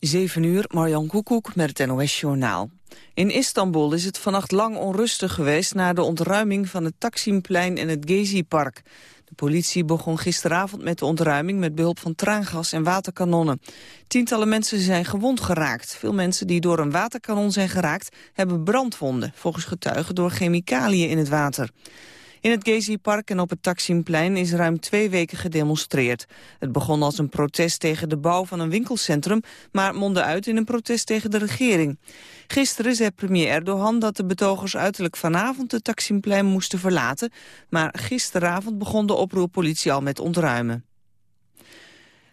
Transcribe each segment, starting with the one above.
7 uur, Marjan Koekoek met het NOS-journaal. In Istanbul is het vannacht lang onrustig geweest... na de ontruiming van het Taksimplein en het Gezi-park. De politie begon gisteravond met de ontruiming... met behulp van traangas en waterkanonnen. Tientallen mensen zijn gewond geraakt. Veel mensen die door een waterkanon zijn geraakt... hebben brandwonden, volgens getuigen door chemicaliën in het water. In het Gezi-park en op het Taksimplein is ruim twee weken gedemonstreerd. Het begon als een protest tegen de bouw van een winkelcentrum... maar mondde uit in een protest tegen de regering. Gisteren zei premier Erdogan dat de betogers uiterlijk vanavond... het Taksimplein moesten verlaten, maar gisteravond begon de oproerpolitie al met ontruimen.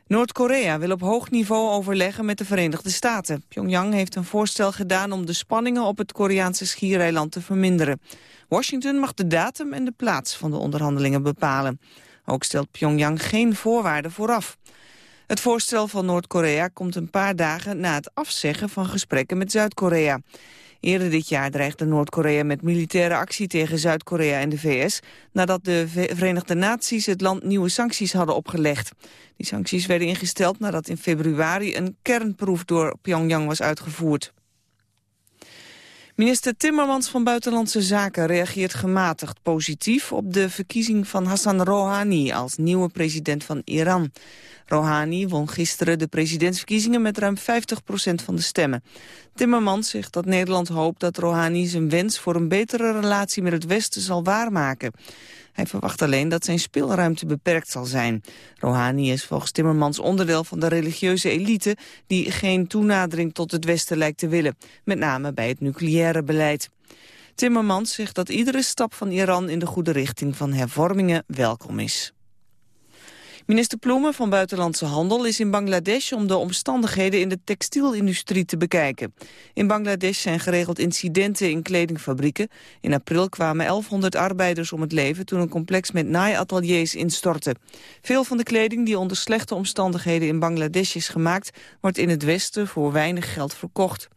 Noord-Korea wil op hoog niveau overleggen met de Verenigde Staten. Pyongyang heeft een voorstel gedaan om de spanningen op het Koreaanse schiereiland te verminderen. Washington mag de datum en de plaats van de onderhandelingen bepalen. Ook stelt Pyongyang geen voorwaarden vooraf. Het voorstel van Noord-Korea komt een paar dagen na het afzeggen van gesprekken met Zuid-Korea. Eerder dit jaar dreigde Noord-Korea met militaire actie tegen Zuid-Korea en de VS... nadat de Verenigde Naties het land nieuwe sancties hadden opgelegd. Die sancties werden ingesteld nadat in februari een kernproef door Pyongyang was uitgevoerd. Minister Timmermans van Buitenlandse Zaken reageert gematigd positief op de verkiezing van Hassan Rouhani als nieuwe president van Iran. Rouhani won gisteren de presidentsverkiezingen met ruim 50% van de stemmen. Timmermans zegt dat Nederland hoopt dat Rouhani zijn wens voor een betere relatie met het Westen zal waarmaken. Hij verwacht alleen dat zijn speelruimte beperkt zal zijn. Rouhani is volgens Timmermans onderdeel van de religieuze elite... die geen toenadering tot het Westen lijkt te willen. Met name bij het nucleaire beleid. Timmermans zegt dat iedere stap van Iran in de goede richting van hervormingen welkom is. Minister Ploemen van Buitenlandse Handel is in Bangladesh om de omstandigheden in de textielindustrie te bekijken. In Bangladesh zijn geregeld incidenten in kledingfabrieken. In april kwamen 1100 arbeiders om het leven toen een complex met naaiateliers instortte. Veel van de kleding die onder slechte omstandigheden in Bangladesh is gemaakt, wordt in het Westen voor weinig geld verkocht.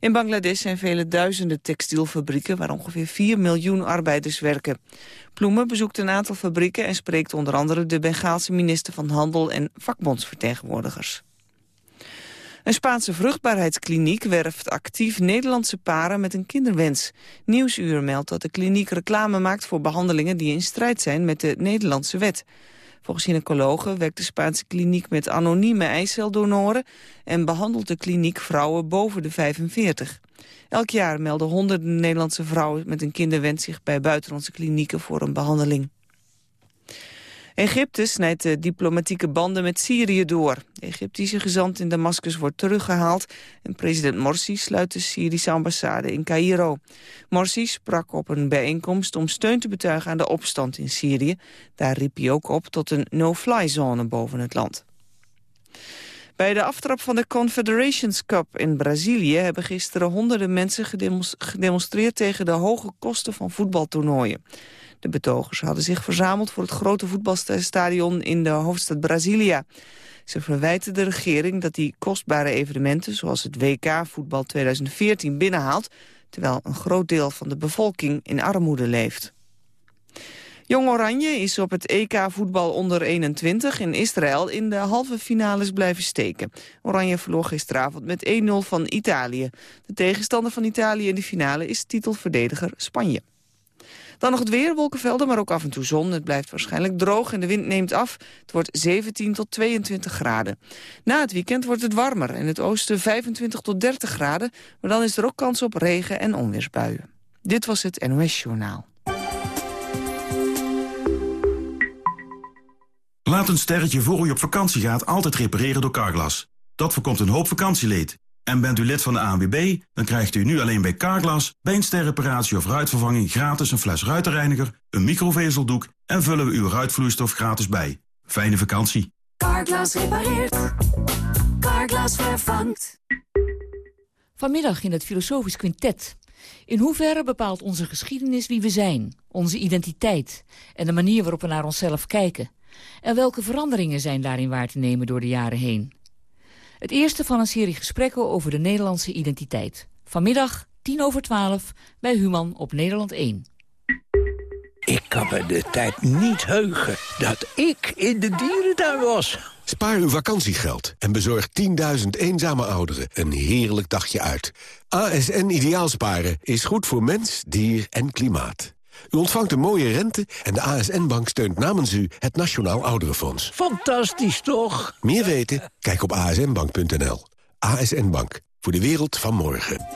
In Bangladesh zijn vele duizenden textielfabrieken waar ongeveer 4 miljoen arbeiders werken. Ploemen bezoekt een aantal fabrieken en spreekt onder andere de Bengaalse minister van Handel en vakbondsvertegenwoordigers. Een Spaanse vruchtbaarheidskliniek werft actief Nederlandse paren met een kinderwens. Nieuwsuur meldt dat de kliniek reclame maakt voor behandelingen die in strijd zijn met de Nederlandse wet. Volgens gynaecologen werkt de Spaanse kliniek met anonieme eiceldonoren... en behandelt de kliniek vrouwen boven de 45. Elk jaar melden honderden Nederlandse vrouwen met een kinderwens... zich bij buitenlandse klinieken voor een behandeling. Egypte snijdt de diplomatieke banden met Syrië door. De Egyptische gezant in Damascus wordt teruggehaald... en president Morsi sluit de Syrische ambassade in Cairo. Morsi sprak op een bijeenkomst om steun te betuigen aan de opstand in Syrië. Daar riep hij ook op tot een no-fly-zone boven het land. Bij de aftrap van de Confederations Cup in Brazilië... hebben gisteren honderden mensen gedemonstreerd tegen de hoge kosten van voetbaltoernooien. De betogers hadden zich verzameld voor het grote voetbalstadion in de hoofdstad Brasilia. Ze verwijten de regering dat die kostbare evenementen... zoals het WK Voetbal 2014 binnenhaalt... terwijl een groot deel van de bevolking in armoede leeft. Jong Oranje is op het EK voetbal onder 21 in Israël in de halve finales blijven steken. Oranje verloor gisteravond met 1-0 van Italië. De tegenstander van Italië in de finale is titelverdediger Spanje. Dan nog het weer, wolkenvelden, maar ook af en toe zon. Het blijft waarschijnlijk droog en de wind neemt af. Het wordt 17 tot 22 graden. Na het weekend wordt het warmer. In het oosten 25 tot 30 graden. Maar dan is er ook kans op regen- en onweersbuien. Dit was het NOS Journaal. Laat een sterretje voor u op vakantie gaat altijd repareren door Carglass. Dat voorkomt een hoop vakantieleed. En bent u lid van de ANWB, dan krijgt u nu alleen bij Carglass... bij een sterreparatie of ruitvervanging gratis een fles ruitenreiniger... een microvezeldoek en vullen we uw ruitvloeistof gratis bij. Fijne vakantie. Carglass repareert. Carglass vervangt. Vanmiddag in het Filosofisch Quintet. In hoeverre bepaalt onze geschiedenis wie we zijn, onze identiteit... en de manier waarop we naar onszelf kijken... En welke veranderingen zijn daarin waar te nemen door de jaren heen? Het eerste van een serie gesprekken over de Nederlandse identiteit. Vanmiddag, tien over twaalf, bij Human op Nederland 1. Ik kan me de tijd niet heugen dat ik in de dierentuin was. Spaar uw vakantiegeld en bezorg 10.000 eenzame ouderen een heerlijk dagje uit. ASN Ideaalsparen is goed voor mens, dier en klimaat. U ontvangt een mooie rente en de ASN-bank steunt namens u het Nationaal Ouderenfonds. Fantastisch, toch? Meer weten? Kijk op asnbank.nl. ASN Bank, voor de wereld van morgen.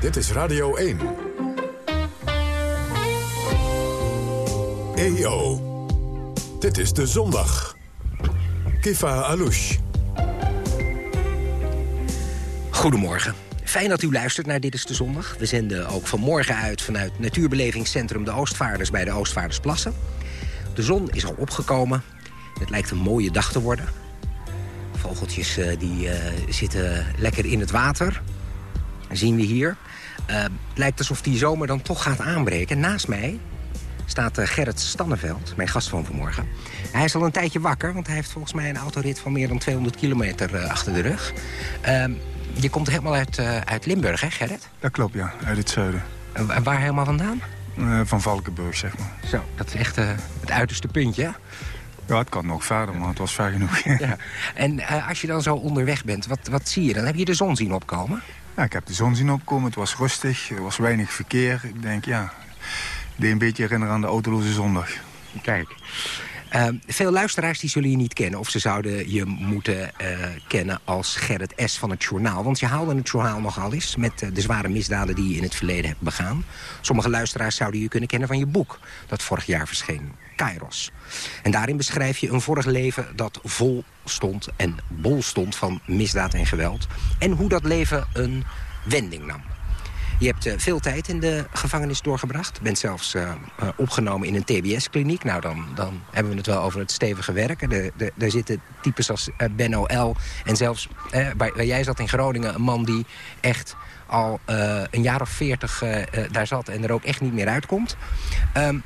Dit is Radio 1. EO. Dit is de zondag. Kifa Alouche. Goedemorgen. Fijn dat u luistert naar Dit is de Zondag. We zenden ook vanmorgen uit vanuit Natuurbelevingscentrum De Oostvaarders bij de Oostvaardersplassen. De zon is al opgekomen. Het lijkt een mooie dag te worden. Vogeltjes uh, die uh, zitten lekker in het water. Dat zien we hier. Uh, het lijkt alsof die zomer dan toch gaat aanbreken. Naast mij staat Gerrit Stanneveld, mijn gast van vanmorgen. Hij is al een tijdje wakker, want hij heeft volgens mij een autorit van meer dan 200 kilometer achter de rug. Ehm, je komt helemaal uit, uit Limburg, hè Gerrit? Dat klopt, ja. Uit het zuiden. En waar helemaal vandaan? van Valkenburg, zeg maar. Zo, dat is echt het uiterste puntje, Ja, het kan nog verder, maar het was ver genoeg. ja. En als je dan zo onderweg bent, wat, wat zie je dan? Heb je de zon zien opkomen? Ja, ik heb de zon zien opkomen. Het was rustig, er was weinig verkeer. Ik denk, ja, deed een beetje herinneren aan de autoloze zondag. Kijk. Uh, veel luisteraars die zullen je niet kennen. Of ze zouden je moeten uh, kennen als Gerrit S. van het journaal. Want je haalde het journaal nogal eens met uh, de zware misdaden die je in het verleden hebt begaan. Sommige luisteraars zouden je kunnen kennen van je boek dat vorig jaar verscheen. Kairos. En daarin beschrijf je een vorig leven dat vol stond en bol stond van misdaad en geweld. En hoe dat leven een wending nam. Je hebt uh, veel tijd in de gevangenis doorgebracht. Bent zelfs uh, uh, opgenomen in een TBS-kliniek. Nou, dan, dan hebben we het wel over het stevige werken. De, daar zitten types als Benno L. En zelfs, waar, jij zat in Groningen, een man die echt al een jaar of veertig daar zat... en er ook echt niet meer uitkomt. Um,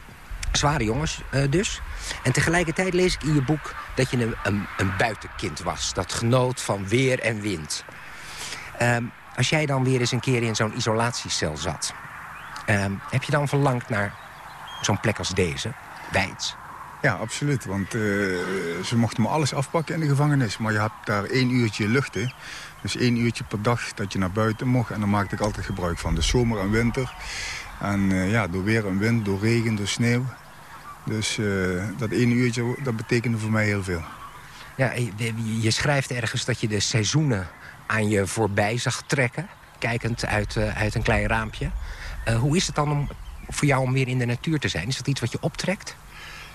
zware jongens dus. En tegelijkertijd lees ik in je boek dat je een, een, een buitenkind was. Dat genoot van weer en wind. Um, als jij dan weer eens een keer in zo'n isolatiecel zat... Um, heb je dan verlangd naar zo'n plek als deze, Weids? Ja, absoluut. Want uh, ze mochten me alles afpakken in de gevangenis. Maar je hebt daar één uurtje luchten. Dus één uurtje per dag dat je naar buiten mocht. En daar maakte ik altijd gebruik van. De zomer en winter. En uh, ja, door weer en wind, door regen, door sneeuw. Dus uh, dat één uurtje, dat betekende voor mij heel veel. Ja, je, je schrijft ergens dat je de seizoenen aan je voorbij zag trekken. Kijkend uit, uh, uit een klein raampje. Uh, hoe is het dan om, voor jou om weer in de natuur te zijn? Is dat iets wat je optrekt?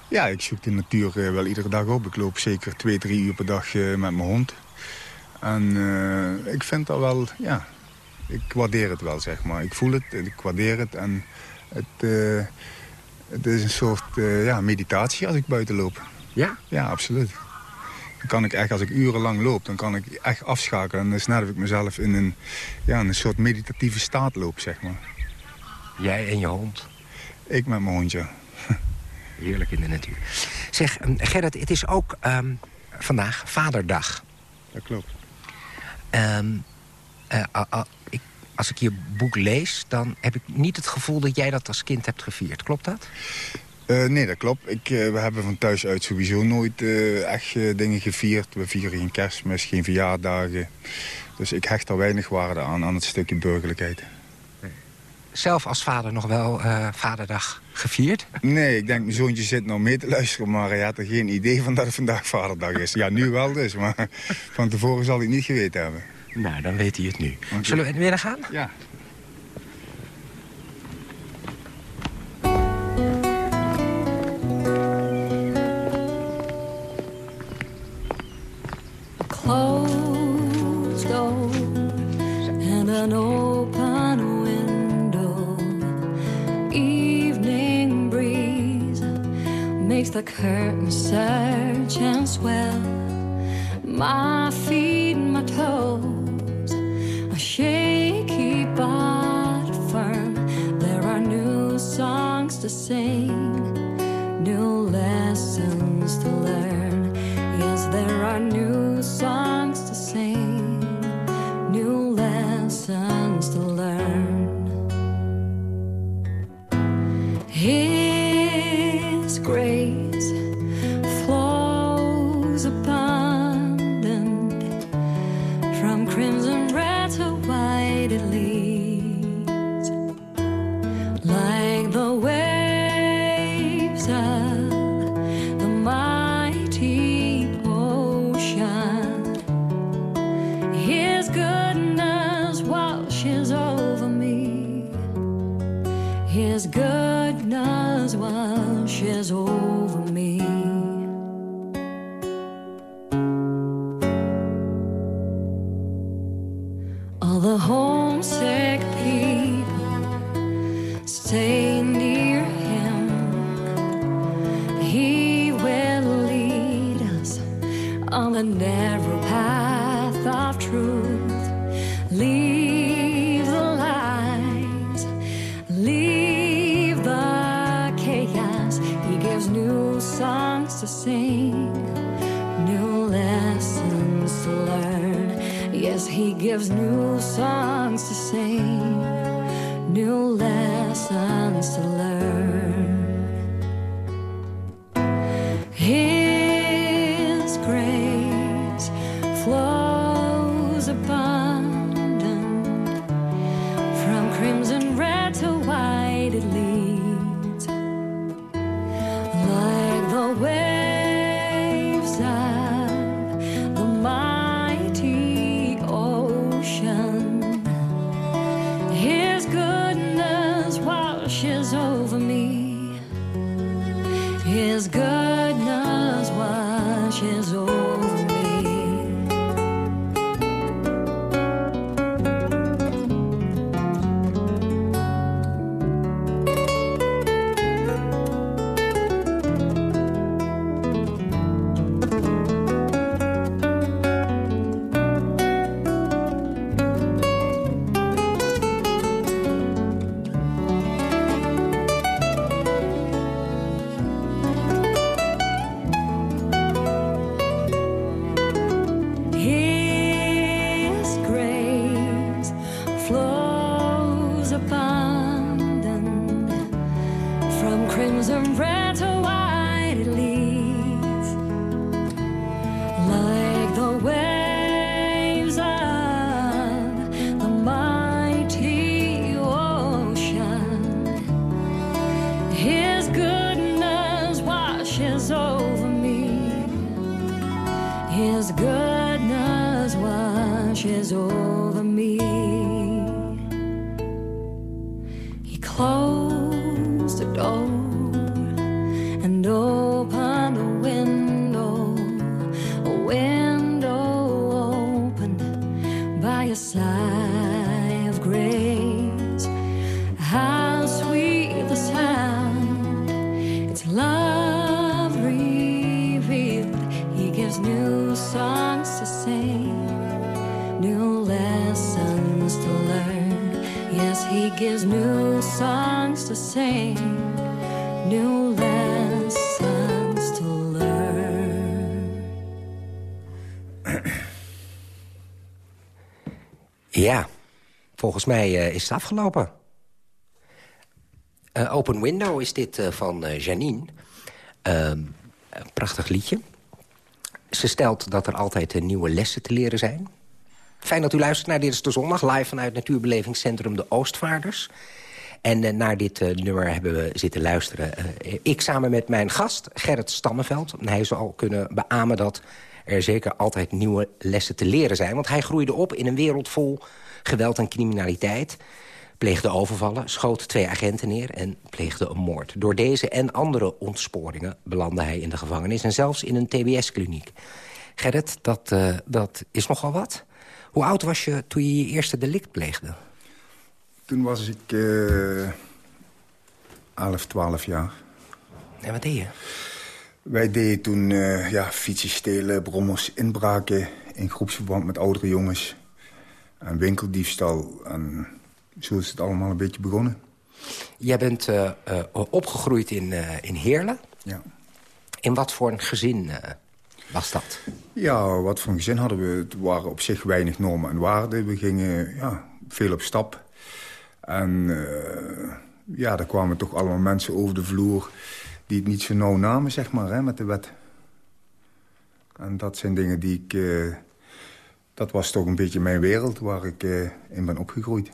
Ja, ik zoek de natuur uh, wel iedere dag op. Ik loop zeker twee, drie uur per dag met mijn hond. En ik vind dat wel, ja, ik waardeer het wel, zeg maar. Ik voel het, ik waardeer het en het, het is een soort ja, meditatie als ik buiten loop. Ja? Ja, absoluut. Dan kan ik echt, als ik urenlang loop, dan kan ik echt afschakelen. En dan snel ik mezelf in een, ja, een soort meditatieve staat loop, zeg maar. Jij en je hond? Ik met mijn hondje. Heerlijk in de natuur. Zeg, Gerrit, het is ook um, vandaag Vaderdag. Dat klopt. Um, uh, uh, uh, ik, als ik je boek lees, dan heb ik niet het gevoel dat jij dat als kind hebt gevierd. Klopt dat? Uh, nee, dat klopt. Ik, uh, we hebben van thuis uit sowieso nooit uh, echt dingen gevierd. We vieren geen kerstmis, geen verjaardagen. Dus ik hecht er weinig waarde aan, aan het stukje burgerlijkheid. Zelf als vader nog wel Vaderdag gevierd? Nee, ik denk mijn zoontje zit nog mee te luisteren... maar hij had er geen idee van dat het vandaag Vaderdag is. Ja, nu wel dus, maar van tevoren zal hij het niet geweten hebben. Nou, dan weet hij het nu. Okay. Zullen we weer gaan? Ja. Closed door and an open window. Evening breeze makes the curtains search and swell. My feet, and my toes are shaky but firm. There are new songs to sing, a sigh of grace. How sweet the sound! It's love revealed. He gives new songs to sing, new lessons to learn. Yes, he gives new songs to sing, Ja, volgens mij eh, is het afgelopen. Eh, Open Window is dit eh, van Janine. Ehm, een prachtig liedje. Ze stelt dat er altijd nieuwe lessen te leren zijn. Fijn dat u luistert naar Dit is de Zondag... live vanuit Natuurbelevingscentrum De Oostvaarders. En naar dit nummer hebben we zitten luisteren. Ik samen met mijn gast, Gerrit Stammenveld. En hij zal kunnen beamen dat er zeker altijd nieuwe lessen te leren zijn. Want hij groeide op in een wereld vol geweld en criminaliteit. Pleegde overvallen, schoot twee agenten neer en pleegde een moord. Door deze en andere ontsporingen belandde hij in de gevangenis... en zelfs in een tbs-kliniek. Gerrit, dat, eh, dat is nogal wat. Hoe oud was je toen je je eerste delict pleegde? Toen was ik eh 11, 12 jaar. En wat deed je? Wij deden toen eh, ja, fietsen stelen, brommers, inbraken... in groepsverband met oudere jongens. En winkeldiefstal. En zo is het allemaal een beetje begonnen. Jij bent eh, eh, opgegroeid in, in Heerlen. Ja. In wat voor een gezin was dat? Ja, wat voor een gezin hadden we? Het waren op zich weinig normen en waarden. We gingen ja, veel op stap. En ja, er kwamen toch allemaal mensen over de vloer... die het niet zo nauw namen, zeg maar, hè, met de wet. En dat zijn dingen die ik... Uh, dat was toch een beetje mijn wereld waar ik uh, in ben opgegroeid.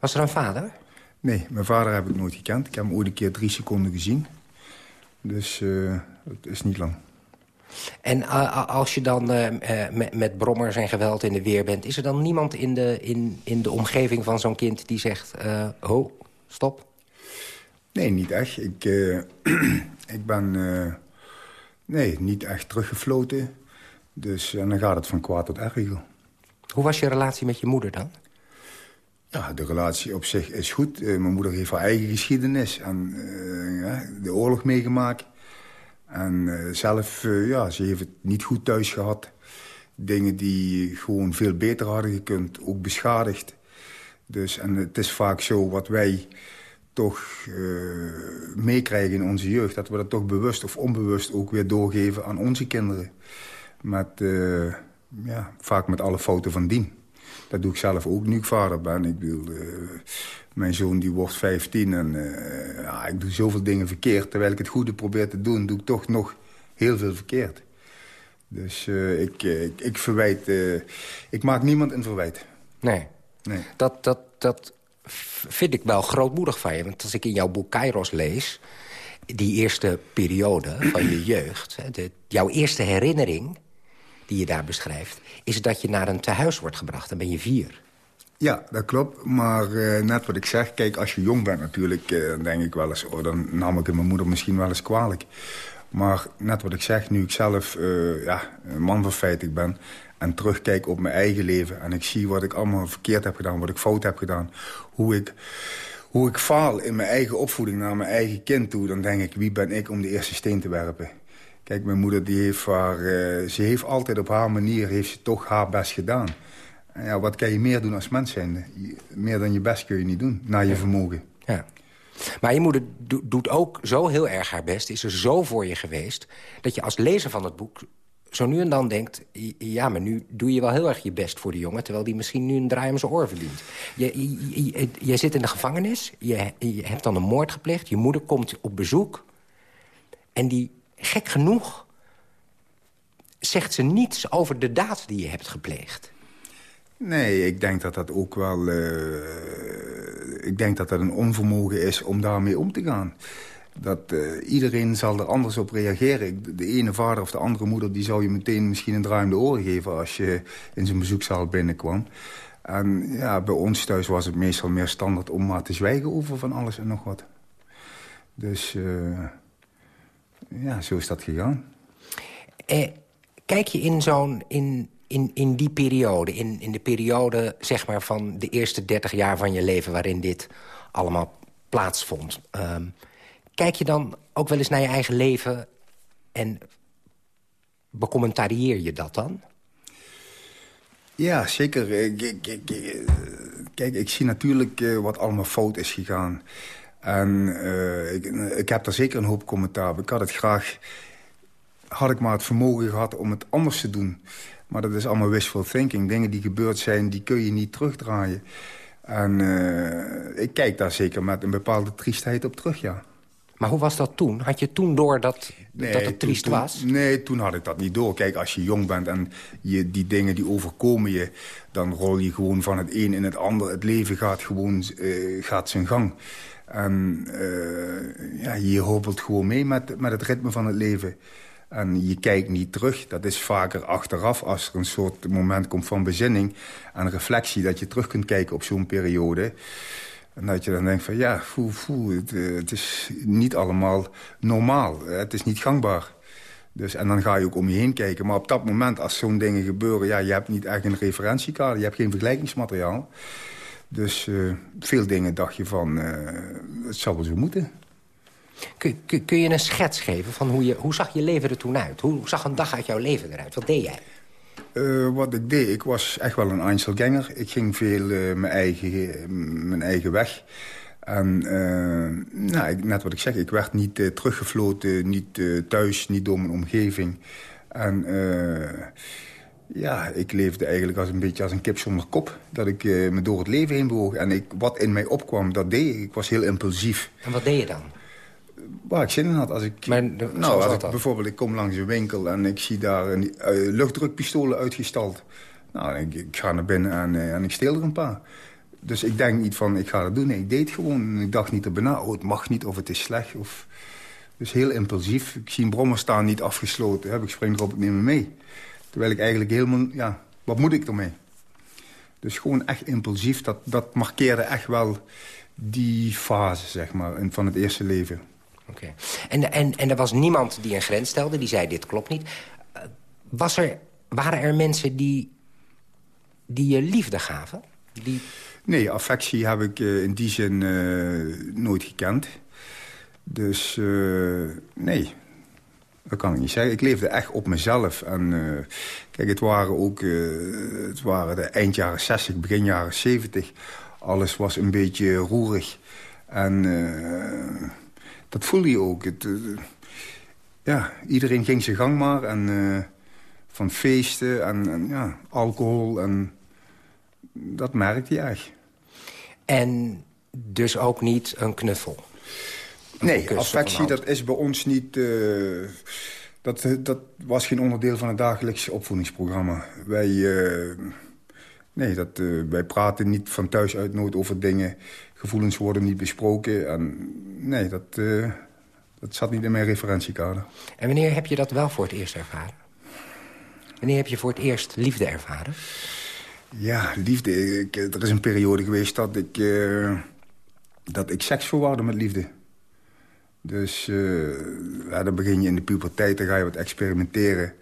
Was er een vader? Nee, mijn vader heb ik nooit gekend. Ik heb hem ooit een keer drie seconden gezien. Dus uh, het is niet lang. En uh, als je dan uh, met, met brommers en geweld in de weer bent... is er dan niemand in de, in, in de omgeving van zo'n kind die zegt... ho, stop? Nee, niet echt. Ik, ik ben nee, niet echt teruggefloten. Dus en dan gaat het van kwaad tot erger. Hoe was je relatie met je moeder dan? Ja, de relatie op zich is goed. mijn moeder heeft haar eigen geschiedenis. En ja, de oorlog meegemaakt. En zelf, ja, ze heeft het niet goed thuis gehad. Dingen die gewoon veel beter hadden gekund, ook beschadigd. Dus, en het is vaak zo wat wij toch uh, meekrijgen in onze jeugd... dat we dat toch bewust of onbewust ook weer doorgeven aan onze kinderen. Met, ja, vaak met alle fouten van dien. Dat doe ik zelf ook nu ik vader ben. Ik bedoel, mijn zoon die wordt 15 en ja, ik doe zoveel dingen verkeerd. Terwijl ik het goede probeer te doen, doe ik toch nog heel veel verkeerd. Dus ik, ik, ik, verwijt... Ik maak niemand een verwijt. Nee. nee. Dat, dat, dat vind ik wel grootmoedig van je. Want als ik in jouw boek Kairos lees... die eerste periode van je jeugd... Jouw eerste herinnering die je daar beschrijft... is dat je naar een tehuis wordt gebracht. Dan ben je vier. Ja, dat klopt. Maar uh, net wat ik zeg, kijk, als je jong bent natuurlijk... Uh, dan denk ik wel eens, oh, dan nam ik mijn moeder misschien wel eens kwalijk. Maar net wat ik zeg, nu ik zelf uh, ja, een man van 50 ben... en terugkijk op mijn eigen leven... en ik zie wat ik allemaal verkeerd heb gedaan, wat ik fout heb gedaan... hoe ik, hoe ik faal in mijn eigen opvoeding naar mijn eigen kind toe... dan denk ik, wie ben ik om de eerste steen te werpen? Kijk, mijn moeder die heeft haar, ze heeft altijd op haar manier heeft ze toch haar best gedaan ja, wat kan je meer doen als mens zijn? Meer dan je best kun je niet doen, naar je vermogen. Ja. Maar je moeder doet ook zo heel erg haar best, is er zo voor je geweest... dat je als lezer van het boek zo nu en dan denkt... ja, maar nu doe je wel heel erg je best voor de jongen... terwijl die misschien nu een draai om zijn oor verdient. Je, je, je, zit in de gevangenis, je, je hebt dan een moord gepleegd... je moeder komt op bezoek en die, gek genoeg... zegt ze niets over de daad die je hebt gepleegd. Nee, ik denk dat dat ook wel... Uh, ik denk dat dat een onvermogen is om daarmee om te gaan. Dat uh, iedereen zal er anders op reageren. De ene vader of de andere moeder... die zou je meteen misschien een draaiende oren geven... als je in zijn bezoekzaal binnenkwam. En ja, bij ons thuis was het meestal meer standaard... om maar te zwijgen over van alles en nog wat. Dus uh, ja, zo is dat gegaan. Eh, kijk je in zo'n... in in, in die periode, in, in de periode zeg maar, van de eerste 30 jaar van je leven... waarin dit allemaal plaatsvond. Um, kijk je dan ook wel eens naar je eigen leven en becommentarieer je dat dan? Ja, zeker. Kijk, ik zie natuurlijk uh, wat allemaal fout is gegaan. En ik, heb daar zeker een hoop commentaar op. Ik had het graag... Had ik maar het vermogen gehad om het anders te doen. Maar dat is allemaal wishful thinking. Dingen die gebeurd zijn, die kun je niet terugdraaien. En ik kijk daar zeker met een bepaalde triestheid op terug, ja. Maar hoe was dat toen? Had je toen door dat, dat het triest was? Nee, toen had ik dat niet door. Kijk, als je jong bent en je, die dingen die overkomen je... dan rol je gewoon van het een in het ander. Het leven gaat gewoon uh, gaat zijn gang. En uh, ja, je hobbelt gewoon mee met, met het ritme van het leven. En je kijkt niet terug. Dat is vaker achteraf als er een soort moment komt van bezinning... en reflectie, dat je terug kunt kijken op zo'n periode. En dat je dan denkt van ja, foe, het, eh, het, is niet allemaal normaal. Het is niet gangbaar. Dus, en dan ga je ook om je heen kijken. Maar op dat moment, als zo'n dingen gebeuren... ja, je hebt niet echt een referentiekader. Je hebt geen vergelijkingsmateriaal. Dus uh, veel dingen dacht je van, uh, het zal wel zo moeten. Kun, kun, kun, je een schets geven van hoe, je, hoe zag je leven er toen uit? Hoe zag een dag uit jouw leven eruit? Wat deed jij? Uh, wat ik deed, ik was echt wel een Einzelganger. Ik ging veel uh, mijn, eigen, mijn eigen weg. En nou, net wat ik zeg, ik werd niet teruggefloten, niet thuis, niet door mijn omgeving. En Ja, ik leefde eigenlijk als een beetje als een kip zonder kop. Dat ik eh, me door het leven heen bewoog. En ik, wat in mij opkwam, dat deed ik. Ik was heel impulsief. En wat deed je dan? Waar ik zin in had. Als ik, de- nou, als ik, bijvoorbeeld, ik kom langs een winkel en ik zie daar een, eh, luchtdrukpistolen uitgestald. Nou, ik, ik ga naar binnen en, eh, en ik steel er een paar. Dus ik denk niet van, ik ga dat doen. Nee, ik deed gewoon. En ik dacht niet erbij na, oh, het mag niet of het is slecht. Of... Dus heel impulsief. Ik zie een brommer staan, niet afgesloten. Heb ik spring erop, ik neem hem mee. Terwijl ik eigenlijk helemaal, ja, wat moet ik ermee? Dus gewoon echt impulsief. Dat, dat markeerde echt wel die fase, zeg maar, van het eerste leven. Oké. En, en, en er was niemand die een grens stelde, die zei dit klopt niet. Eh, Was er, waren er mensen die, die je liefde gaven? Die, Nee, affectie heb ik eh, in die zin eh, nooit gekend. Dus nee, dat kan ik niet zeggen. Ik leefde echt op mezelf. En kijk, het waren ook het waren de eind jaren 60, begin jaren 70. Alles was een beetje roerig. En dat voelde je ook. Het, eh, ja, iedereen ging zijn gang maar. En eh, van feesten en, en ja, alcohol. En dat merkte je echt. en dus ook niet een knuffel. Nee, affectie, dat is bij ons niet... eh, dat, dat was geen onderdeel van het dagelijks opvoedingsprogramma. Wij, nee, dat, wij praten niet van thuis uit nooit over dingen. Gevoelens worden niet besproken. En, nee, dat, eh, dat zat niet in mijn referentiekader. En wanneer heb je dat wel voor het eerst ervaren? Wanneer heb je voor het eerst liefde ervaren? Ja, liefde. Ik, er is een periode geweest dat ik, eh, dat ik seks verwarde met liefde. Dus eh, ja, dan begin je in de puberteit, dan ga je wat experimenteren.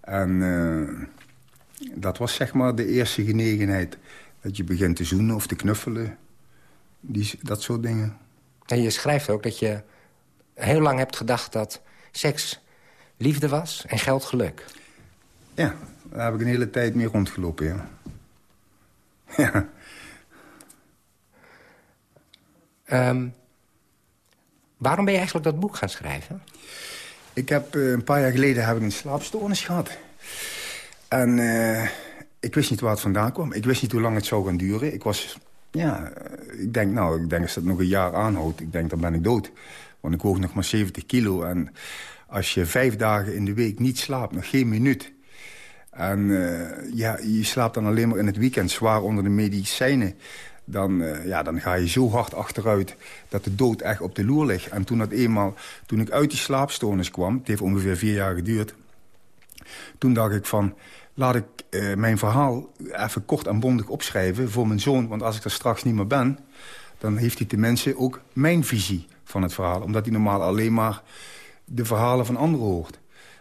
En eh, dat was zeg maar de eerste genegenheid. Dat je begint te zoenen of te knuffelen. Die, dat soort dingen. En je schrijft ook dat je heel lang hebt gedacht dat seks liefde was en geld geluk. Ja, daar heb ik een hele tijd mee rondgelopen, ja. Ja. Ehm, waarom ben je eigenlijk dat boek gaan schrijven? Ik heb eh, een paar jaar geleden heb ik een slaapstoornis gehad. En eh, ik wist niet waar het vandaan kwam. Ik wist niet hoe lang het zou gaan duren. Ik was, ja, eh, ik denk, nou, ik denk als dat nog een jaar aanhoudt, ik denk dan ben ik dood. Want ik woog nog maar 70 kilo. En als je vijf dagen in de week niet slaapt, nog geen minuut... en eh, ja, je slaapt dan alleen maar in het weekend zwaar onder de medicijnen... Dan, eh, ja, dan ga je zo hard achteruit dat de dood echt op de loer ligt. En toen, dat eenmaal, toen ik uit die slaapstoornis kwam... het heeft ongeveer vier jaar geduurd... toen dacht ik van, laat ik eh, mijn verhaal even kort en bondig opschrijven voor mijn zoon. Want als ik er straks niet meer ben, dan heeft hij tenminste ook mijn visie van het verhaal. Omdat hij normaal alleen maar de verhalen van anderen hoort.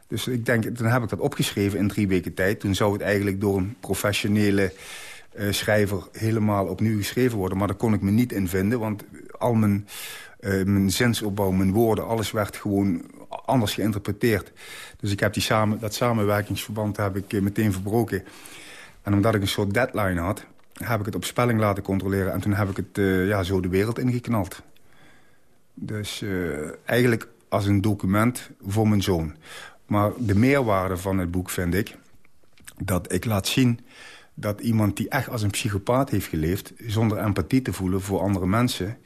Dus ik denk, dan heb ik dat opgeschreven in drie weken tijd. Toen zou het eigenlijk door een professionele eh, schrijver helemaal opnieuw geschreven worden. Maar daar kon ik me niet in vinden, want al mijn, eh, mijn zinsopbouw, mijn woorden... alles werd gewoon anders geïnterpreteerd. Dus ik heb die samen, dat samenwerkingsverband heb ik eh, meteen verbroken. En omdat ik een soort deadline had, heb ik het op spelling laten controleren. En toen heb ik het eh, ja, zo de wereld ingeknald. Dus eh, eigenlijk als een document voor mijn zoon. Maar de meerwaarde van het boek vind ik... dat ik laat zien dat iemand die echt als een psychopaat heeft geleefd... zonder empathie te voelen voor andere mensen...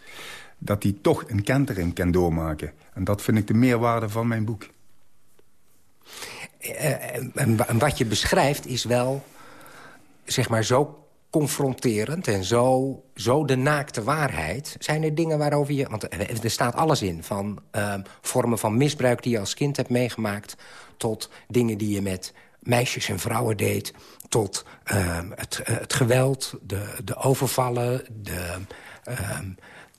dat die toch een kentering kan doormaken. En dat vind ik de meerwaarde van mijn boek. Eh, en, wa- en wat je beschrijft is wel, zeg maar, zo confronterend en zo, zo de naakte waarheid. Zijn er dingen waarover je... Want er er staat alles in, van ehm, vormen van misbruik die je als kind hebt meegemaakt... tot dingen die je met meisjes en vrouwen deed... tot ehm, het, eh, het geweld, de, de overvallen, de, ehm,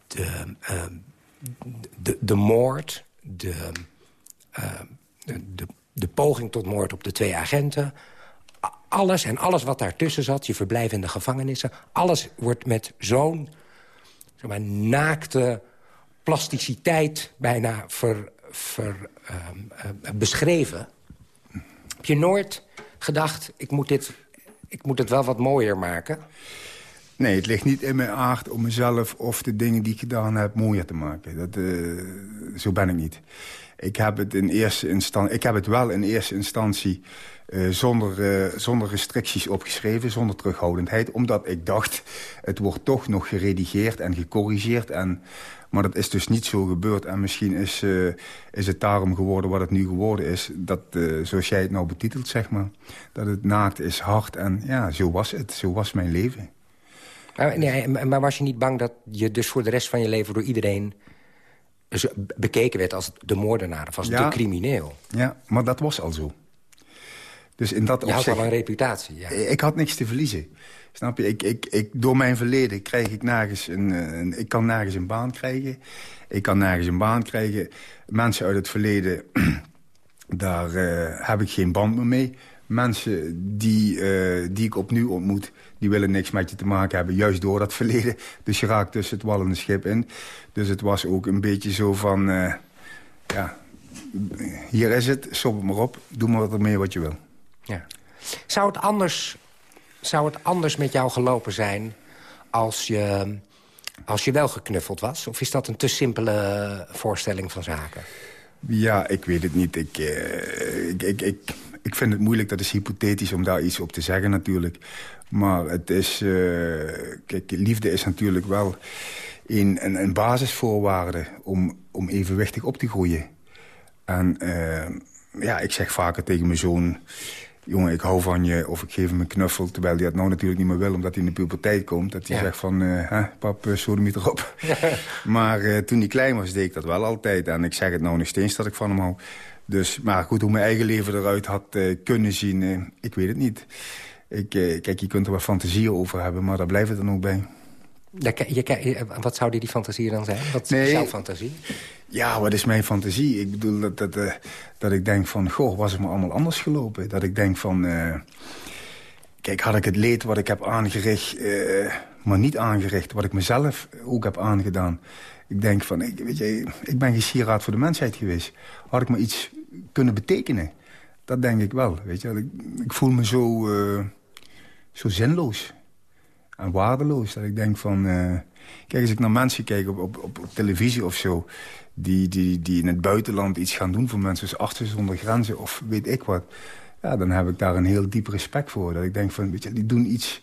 de, de, de moord... de, ehm, de, de, poging tot moord op de twee agenten. Alles en alles wat daartussen zat, je verblijf in de gevangenissen... alles wordt met zo'n zeg naakte plasticiteit bijna ver, ver, ehm, eh, beschreven. Heb je nooit gedacht, ik moet, dit, ik moet het wel wat mooier maken? Nee, het ligt niet in mijn aard om mezelf of de dingen die ik gedaan heb mooier te maken. Dat, eh, zo ben ik niet. Ik heb het, in eerste instantie, ik heb het wel in eerste instantie uh, zonder, uh, zonder restricties opgeschreven, zonder terughoudendheid. Omdat ik dacht, het wordt toch nog geredigeerd en gecorrigeerd. En, maar dat is dus niet zo gebeurd. En misschien is, is het daarom geworden wat het nu geworden is. Dat, zoals jij het nou betitelt, zeg maar. Dat het naakt is hard. En ja, zo was het. Zo was mijn leven. Maar, nee, maar was je niet bang dat je dus voor de rest van je leven door iedereen bekeken werd als de moordenaar of als de crimineel? Ja, maar dat was al zo. Dus in dat je had al een reputatie, ja. Ik had niks te verliezen. Snap je? Ik, ik, ik, door mijn verleden krijg ik nergens een, een, Ik kan nergens een baan krijgen. Ik kan nergens een baan krijgen. Mensen uit het verleden, daar uh, heb ik geen band meer mee. Mensen die, uh, die ik opnieuw ontmoet, die willen niks met je te maken hebben. Juist door dat verleden. Dus je raakt tussen het wal en schip in. Dus het was ook een beetje zo van... Uh, ja, hier is het, sop het maar op. Doe maar wat ermee wat je wil. Ja. Zou, het anders, zou het anders met jou gelopen zijn als je, als je wel geknuffeld was? Of is dat een te simpele voorstelling van zaken? Ja, ik weet het niet. Ik, uh, ik, ik, ik, ik, vind het moeilijk, dat is hypothetisch om daar iets op te zeggen natuurlijk. Maar het is... Uh, kijk, liefde is natuurlijk wel een, een, een basisvoorwaarde om, om evenwichtig op te groeien. En uh, ja, ik zeg vaker tegen mijn zoon jongen, ik hou van je, of ik geef hem een knuffel... terwijl hij dat nou natuurlijk niet meer wil, omdat hij in de puberteit komt. Dat hij zegt van, uh, hè, pap, uh, sodomiet erop. maar uh, toen hij klein was, deed ik dat wel altijd. En ik zeg het nou nog steeds dat ik van hem hou. Dus, maar goed, hoe mijn eigen leven eruit had kunnen zien, ik weet het niet. Ik, kijk, je kunt er wat fantasieën over hebben, maar daar blijft het dan ook bij. Je, wat zou die, die fantasie dan zijn? Wat is jouw fantasie? Ja, wat is mijn fantasie? Ik bedoel dat, dat, dat ik denk van... Goh, was het me allemaal anders gelopen? Dat ik denk van... Kijk, had ik het leed wat ik heb aangericht... Maar niet aangericht, wat ik mezelf ook heb aangedaan. Ik denk van, ik, weet je, ik ben gesieraad voor de mensheid geweest. Had ik maar iets kunnen betekenen? Dat denk ik wel, weet je. Ik, ik voel me zo, zo zinloos en waardeloos. Dat ik denk van... kijk, als ik naar mensen kijk op, op, televisie of zo die, die, die in het buitenland iets gaan doen voor mensen... zoals Artsen zonder Grenzen of weet ik wat... Ja, dan heb ik daar een heel diep respect voor. Dat ik denk van, weet je, die doen iets,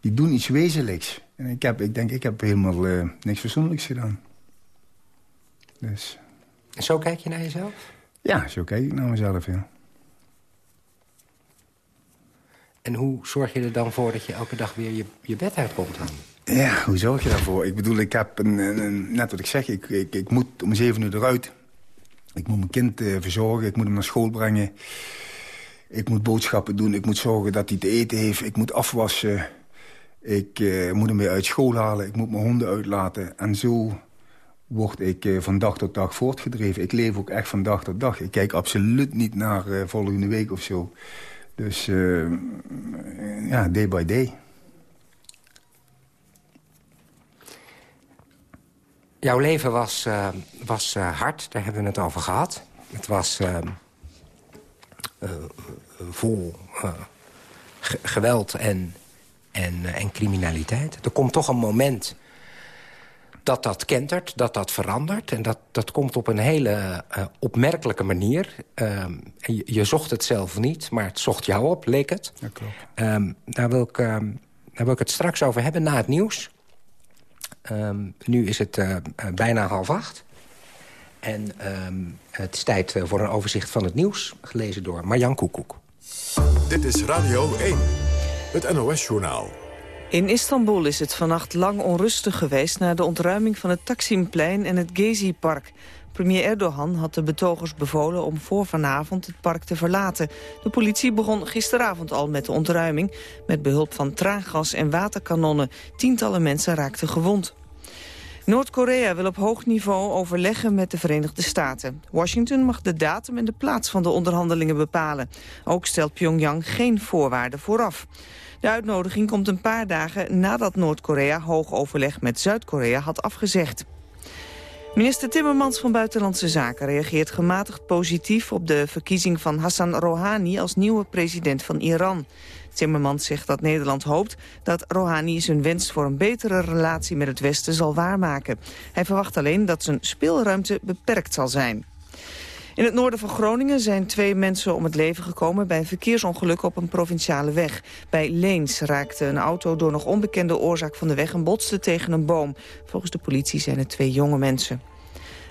die doen iets wezenlijks. En ik, heb, ik denk, ik heb helemaal uh, niks persoonlijks gedaan. Dus. En zo kijk je naar jezelf? Ja, zo kijk ik naar mezelf, ja. En hoe zorg je er dan voor dat je elke dag weer je, je bed uitkomt dan? Ja, hoe zorg je daarvoor? Ik bedoel, ik heb een, een, net wat ik zeg, ik, ik, ik moet om zeven uur eruit. Ik moet mijn kind uh, verzorgen, ik moet hem naar school brengen. Ik moet boodschappen doen, ik moet zorgen dat hij te eten heeft. Ik moet afwassen. Ik uh, moet hem weer uit school halen, ik moet mijn honden uitlaten. En zo word ik uh, van dag tot dag voortgedreven. Ik leef ook echt van dag tot dag. Ik kijk absoluut niet naar volgende week of zo. Dus ja, day by day. Jouw leven was, was hard, daar hebben we het over gehad. Het was vol geweld en, en, en criminaliteit. Er komt toch een moment dat dat kentert, dat dat verandert. En dat, dat komt op een hele opmerkelijke manier. Ehm, je, je, zocht het zelf niet, maar het zocht jou op, leek het. Ja, klopt. Um, daar, wil ik, um, daar wil ik het straks over hebben, na het nieuws. Um, nu is het uh, bijna half acht. En um, het is tijd voor een overzicht van het nieuws, gelezen door Marjan Koekoek. Dit is Radio 1, het NOS-journaal. In Istanbul is het vannacht lang onrustig geweest... na de ontruiming van het Taksimplein en het Gezi-park. Premier Erdogan had de betogers bevolen om voor vanavond het park te verlaten. De politie begon gisteravond al met de ontruiming... met behulp van traangas en waterkanonnen. Tientallen mensen raakten gewond. Noord-Korea wil op hoog niveau overleggen met de Verenigde Staten. Washington mag de datum en de plaats van de onderhandelingen bepalen. Ook stelt Pyongyang geen voorwaarden vooraf. De uitnodiging komt een paar dagen nadat Noord-Korea hoog overleg met Zuid-Korea had afgezegd. Minister Timmermans van Buitenlandse Zaken reageert gematigd positief op de verkiezing van Hassan Rouhani als nieuwe president van Iran. Timmermans zegt dat Nederland hoopt dat Rouhani zijn wens voor een betere relatie met het Westen zal waarmaken. Hij verwacht alleen dat zijn speelruimte beperkt zal zijn. In het noorden van Groningen zijn twee mensen om het leven gekomen bij een verkeersongeluk op een provinciale weg. Bij Leens raakte een auto door nog onbekende oorzaak van de weg en botste tegen een boom. Volgens de politie zijn het twee jonge mensen.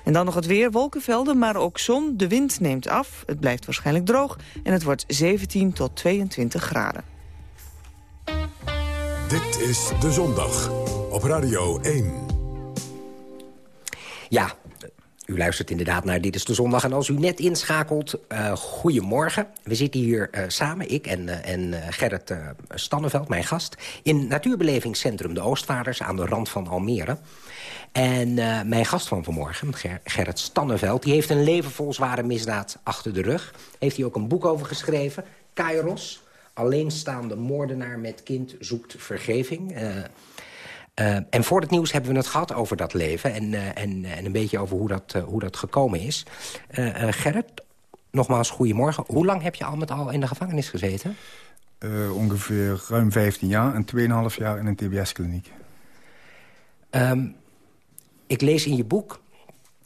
En dan nog het weer, wolkenvelden, maar ook zon. De wind neemt af, het blijft waarschijnlijk droog en het wordt 17 tot 22 graden. Dit is De Zondag op Radio 1. Ja, u luistert inderdaad naar Dit is de Zondag. En als u net inschakelt, uh, goedemorgen. We zitten hier uh, samen, ik en, uh, en Gerrit Stanneveld, mijn gast... in natuurbelevingscentrum De Oostvaarders aan de rand van Almere. En mijn gast van vanmorgen, Ger Gerrit Stanneveld... die heeft een leven vol zware misdaad achter de rug. Heeft hij ook een boek over geschreven, Kairos... Alleenstaande moordenaar met kind zoekt vergeving... Uh, en voor het nieuws hebben we het gehad over dat leven... en, uh, en, en een beetje over hoe dat, uh, hoe dat gekomen is. Gerrit, nogmaals goedemorgen. Hoe lang heb je al met al in de gevangenis gezeten? ongeveer ruim 15 jaar en 2,5 jaar in een tbs-kliniek. Um, ik lees in je boek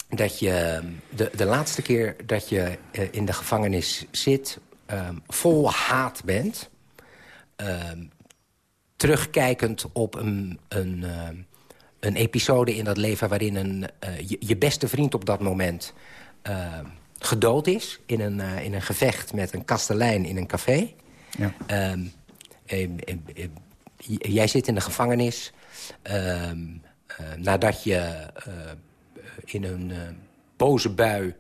dat je de, de laatste keer dat je in de gevangenis zit... Um, vol haat bent... Um, terugkijkend op een, een, uh, een episode in dat leven... waarin een, uh, je, je, beste vriend op dat moment uh, gedood is... In een, in een gevecht met een kastelein in een café. Ja. Ehm, jij zit in de gevangenis ehm, nadat je in een boze bui...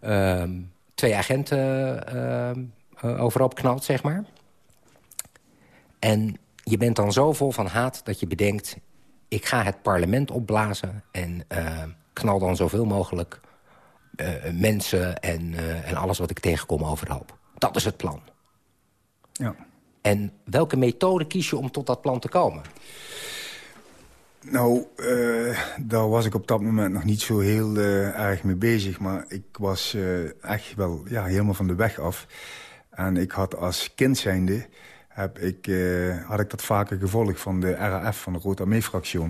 Ehm, twee agenten overhoop knalt, zeg maar. En je bent dan zo vol van haat dat je bedenkt... ik ga het parlement opblazen en uh, knal dan zoveel mogelijk uh, mensen... En, uh, en alles wat ik tegenkom overhoop. Dat is het plan. Ja. En welke methode kies je om tot dat plan te komen? Nou, daar was ik op dat moment nog niet zo heel erg mee bezig. Maar ik was echt wel ja, helemaal van de weg af. En ik had als kind zijnde heb ik, uh, had ik dat vaker gevolgd van de RAF, van de Rote Armee-fractie.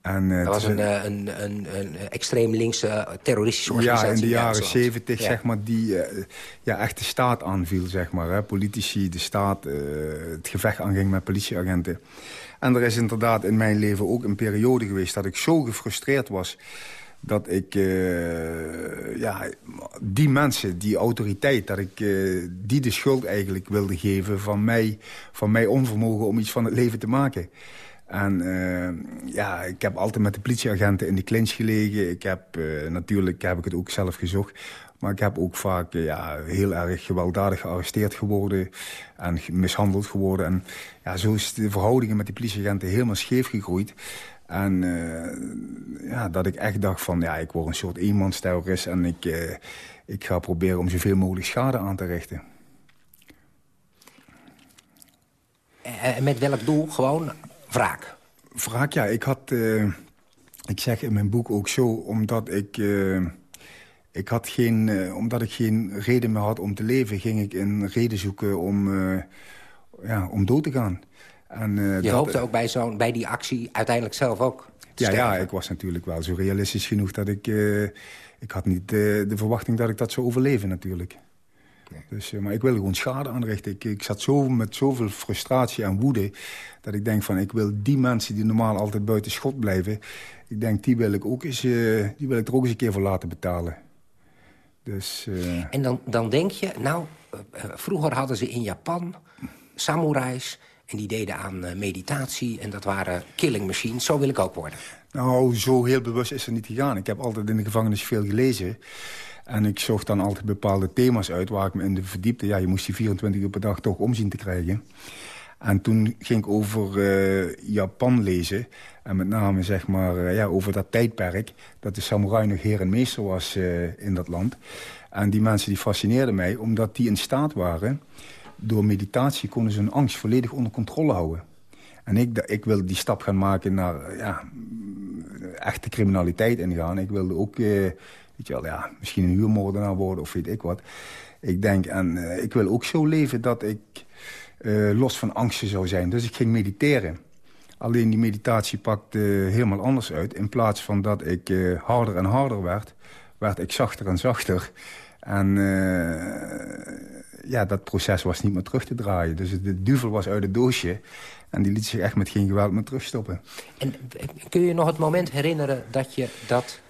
En, uh, dat was een, een, een, een, extreem linkse terroristische organisatie. Ja, in de jaren zeventig, zeg maar, die ja, echt de staat aanviel, zeg maar. Hè. Politici, de staat, het gevecht aanging met politieagenten. En er is inderdaad in mijn leven ook een periode geweest... dat ik zo gefrustreerd was dat ik uh, ja, die mensen, die autoriteit... dat ik uh, die de schuld eigenlijk wilde geven van mij, van mij onvermogen om iets van het leven te maken. En uh, ja, ik heb altijd met de politieagenten in de clinch gelegen. Ik heb, natuurlijk heb ik het ook zelf gezocht. Maar ik heb ook vaak ja, heel erg gewelddadig gearresteerd geworden. En mishandeld geworden. En ja, zo is de verhoudingen met die politieagenten helemaal scheef gegroeid. En uh, ja, dat ik echt dacht van, ja, ik word een soort eenmansterrorist... en ik, uh, ik ga proberen om zoveel mogelijk schade aan te richten. En met welk doel? Gewoon wraak? Wraak, ja. Ik had... Uh, ik zeg in mijn boek ook zo, omdat ik... ik had geen, omdat ik geen reden meer had om te leven... ging ik een reden zoeken om, ja, om dood te gaan. En, uh, je hoopte ook bij, bij die actie uiteindelijk zelf ook ja, ja, ik was natuurlijk wel zo realistisch genoeg dat ik... Uh, ik had niet de verwachting dat ik dat zou overleven natuurlijk. Nee. Dus, maar ik wil gewoon schade aanrichten. Ik, ik zat zo met zoveel frustratie en woede... dat ik denk van, ik wil die mensen die normaal altijd buiten schot blijven... ik denk, die wil ik, ook eens, die wil ik er ook eens een keer voor laten betalen. Dus, En dan, dan denk je, nou, vroeger hadden ze in Japan samurais en die deden aan uh, meditatie en dat waren killing machines. Zo wil ik ook worden. Nou, zo heel bewust is het niet gegaan. Ik heb altijd in de gevangenis veel gelezen. En ik zocht dan altijd bepaalde thema's uit waar ik me in de verdiepte. Ja, je moest die 24 uur per dag toch omzien te krijgen. En toen ging ik over uh, Japan lezen. En met name zeg maar, uh, ja, over dat tijdperk. Dat de samurai nog heer en meester was in dat land. En die mensen die fascineerden mij. Omdat die in staat waren door meditatie konden ze hun angst volledig onder controle houden. En ik, ik wilde die stap gaan maken naar ja, echte criminaliteit ingaan. Ik wilde ook, eh, weet je wel, ja, misschien een huurmoordenaar worden of weet ik wat. Ik denk, en uh, ik wil ook zo leven dat ik uh, los van angsten zou zijn. Dus ik ging mediteren. Alleen die meditatie pakte helemaal anders uit. In plaats van dat ik uh, harder en harder werd, werd ik zachter en zachter. En ja, dat proces was niet meer terug te draaien. Dus de duvel was uit het doosje. En die liet zich echt met geen geweld meer terugstoppen. En kun je nog het moment herinneren dat je, dat,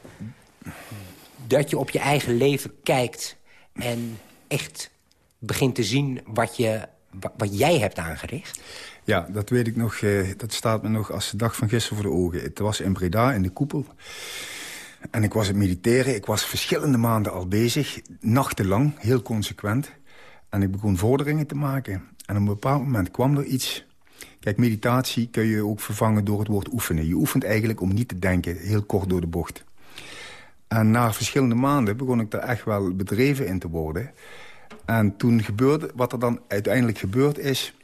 dat je op je eigen leven kijkt... en echt begint te zien wat, je, wat jij hebt aangericht? Ja, dat weet ik nog. Eh, dat staat me nog als de dag van gisteren voor de ogen. Het was in Breda, in de koepel. En ik was het mediteren. Ik was verschillende maanden al bezig. Nachtenlang, heel consequent. En ik begon vorderingen te maken. En op een bepaald moment kwam er iets Kijk, meditatie kun je ook vervangen door het woord oefenen. Je oefent eigenlijk om niet te denken, heel kort door de bocht. En na verschillende maanden begon ik daar echt wel bedreven in te worden. En toen gebeurde, wat er dan uiteindelijk gebeurd is...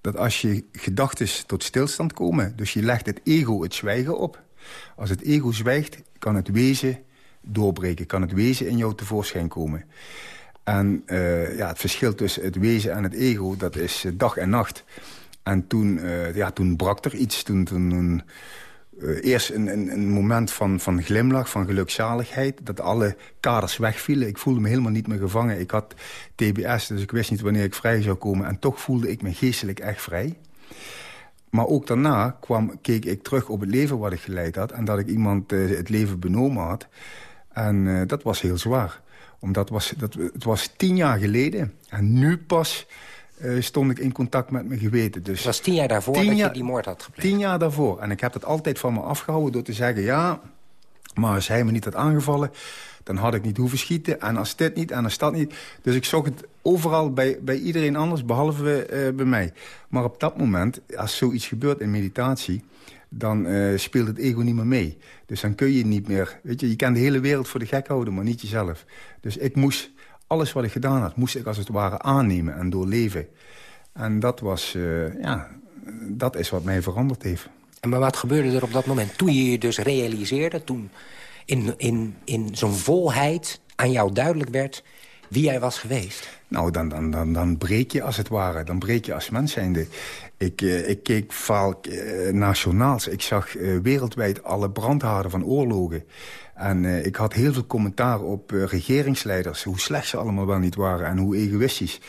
dat als je gedachten tot stilstand komen... dus je legt het ego het zwijgen op. Als het ego zwijgt, kan het wezen doorbreken. Kan het wezen in jou tevoorschijn komen. En uh, ja, het verschil tussen het wezen en het ego, dat is uh, dag en nacht. En toen, uh, ja, toen brak er iets. Toen, toen eerst een, een, moment van, van glimlach, van gelukzaligheid. Dat alle kaders wegvielen. Ik voelde me helemaal niet meer gevangen. Ik had TBS, dus ik wist niet wanneer ik vrij zou komen. En toch voelde ik me geestelijk echt vrij. Maar ook daarna kwam, keek ik terug op het leven wat ik geleid had. En dat ik iemand het leven benomen had. En dat was heel zwaar. Omdat was, dat, het was tien jaar geleden. En nu pas uh, stond ik in contact met mijn geweten. Dus het was tien jaar daarvoor dat je die moord had gepleegd? Tien jaar daarvoor. En ik heb dat altijd van me afgehouden door te zeggen... ja, maar als hij me niet had aangevallen, dan had ik niet hoeven schieten. En als dit niet, en als dat niet. Dus ik zocht het overal bij, bij iedereen anders, behalve uh, bij mij. Maar op dat moment, als zoiets gebeurt in meditatie dan uh, speelt het ego niet meer mee. Dus dan kun je niet meer... Weet je, je kan de hele wereld voor de gek houden, maar niet jezelf. Dus ik moest alles wat ik gedaan had, moest ik als het ware aannemen en doorleven. En dat, was, uh, ja, dat is wat mij veranderd heeft. En maar wat gebeurde er op dat moment? Toen je je dus realiseerde, toen in, in, in zo'n volheid aan jou duidelijk werd wie jij was geweest? Nou, dan, dan, dan, dan breek je als het ware. Dan breek je als mens zijnde. Ik, uh, ik keek vaak uh, nationaals. Ik zag uh, wereldwijd alle brandhaarden van oorlogen. En ik had heel veel commentaar op regeringsleiders. Hoe slecht ze allemaal wel niet waren en hoe egoïstisch.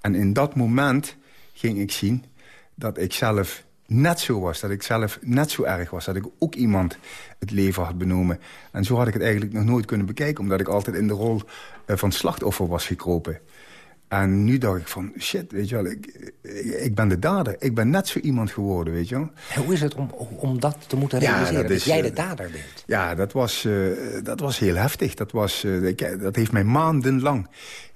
En in dat moment ging ik zien dat ik zelf net zo was. Dat ik zelf net zo erg was. Dat ik ook iemand het leven had benomen. En zo had ik het eigenlijk nog nooit kunnen bekijken. Omdat ik altijd in de rol uh, van slachtoffer was gekropen. En nu dacht ik van, shit, weet je wel, ik, ik, ben de dader. Ik ben net zo iemand geworden, weet je wel. En hoe is het om, om dat te moeten realiseren, ja, dat, is, jij de dader bent? Ja, dat was, uh, dat was heel heftig. Dat, was, uh, ik, dat heeft mij maandenlang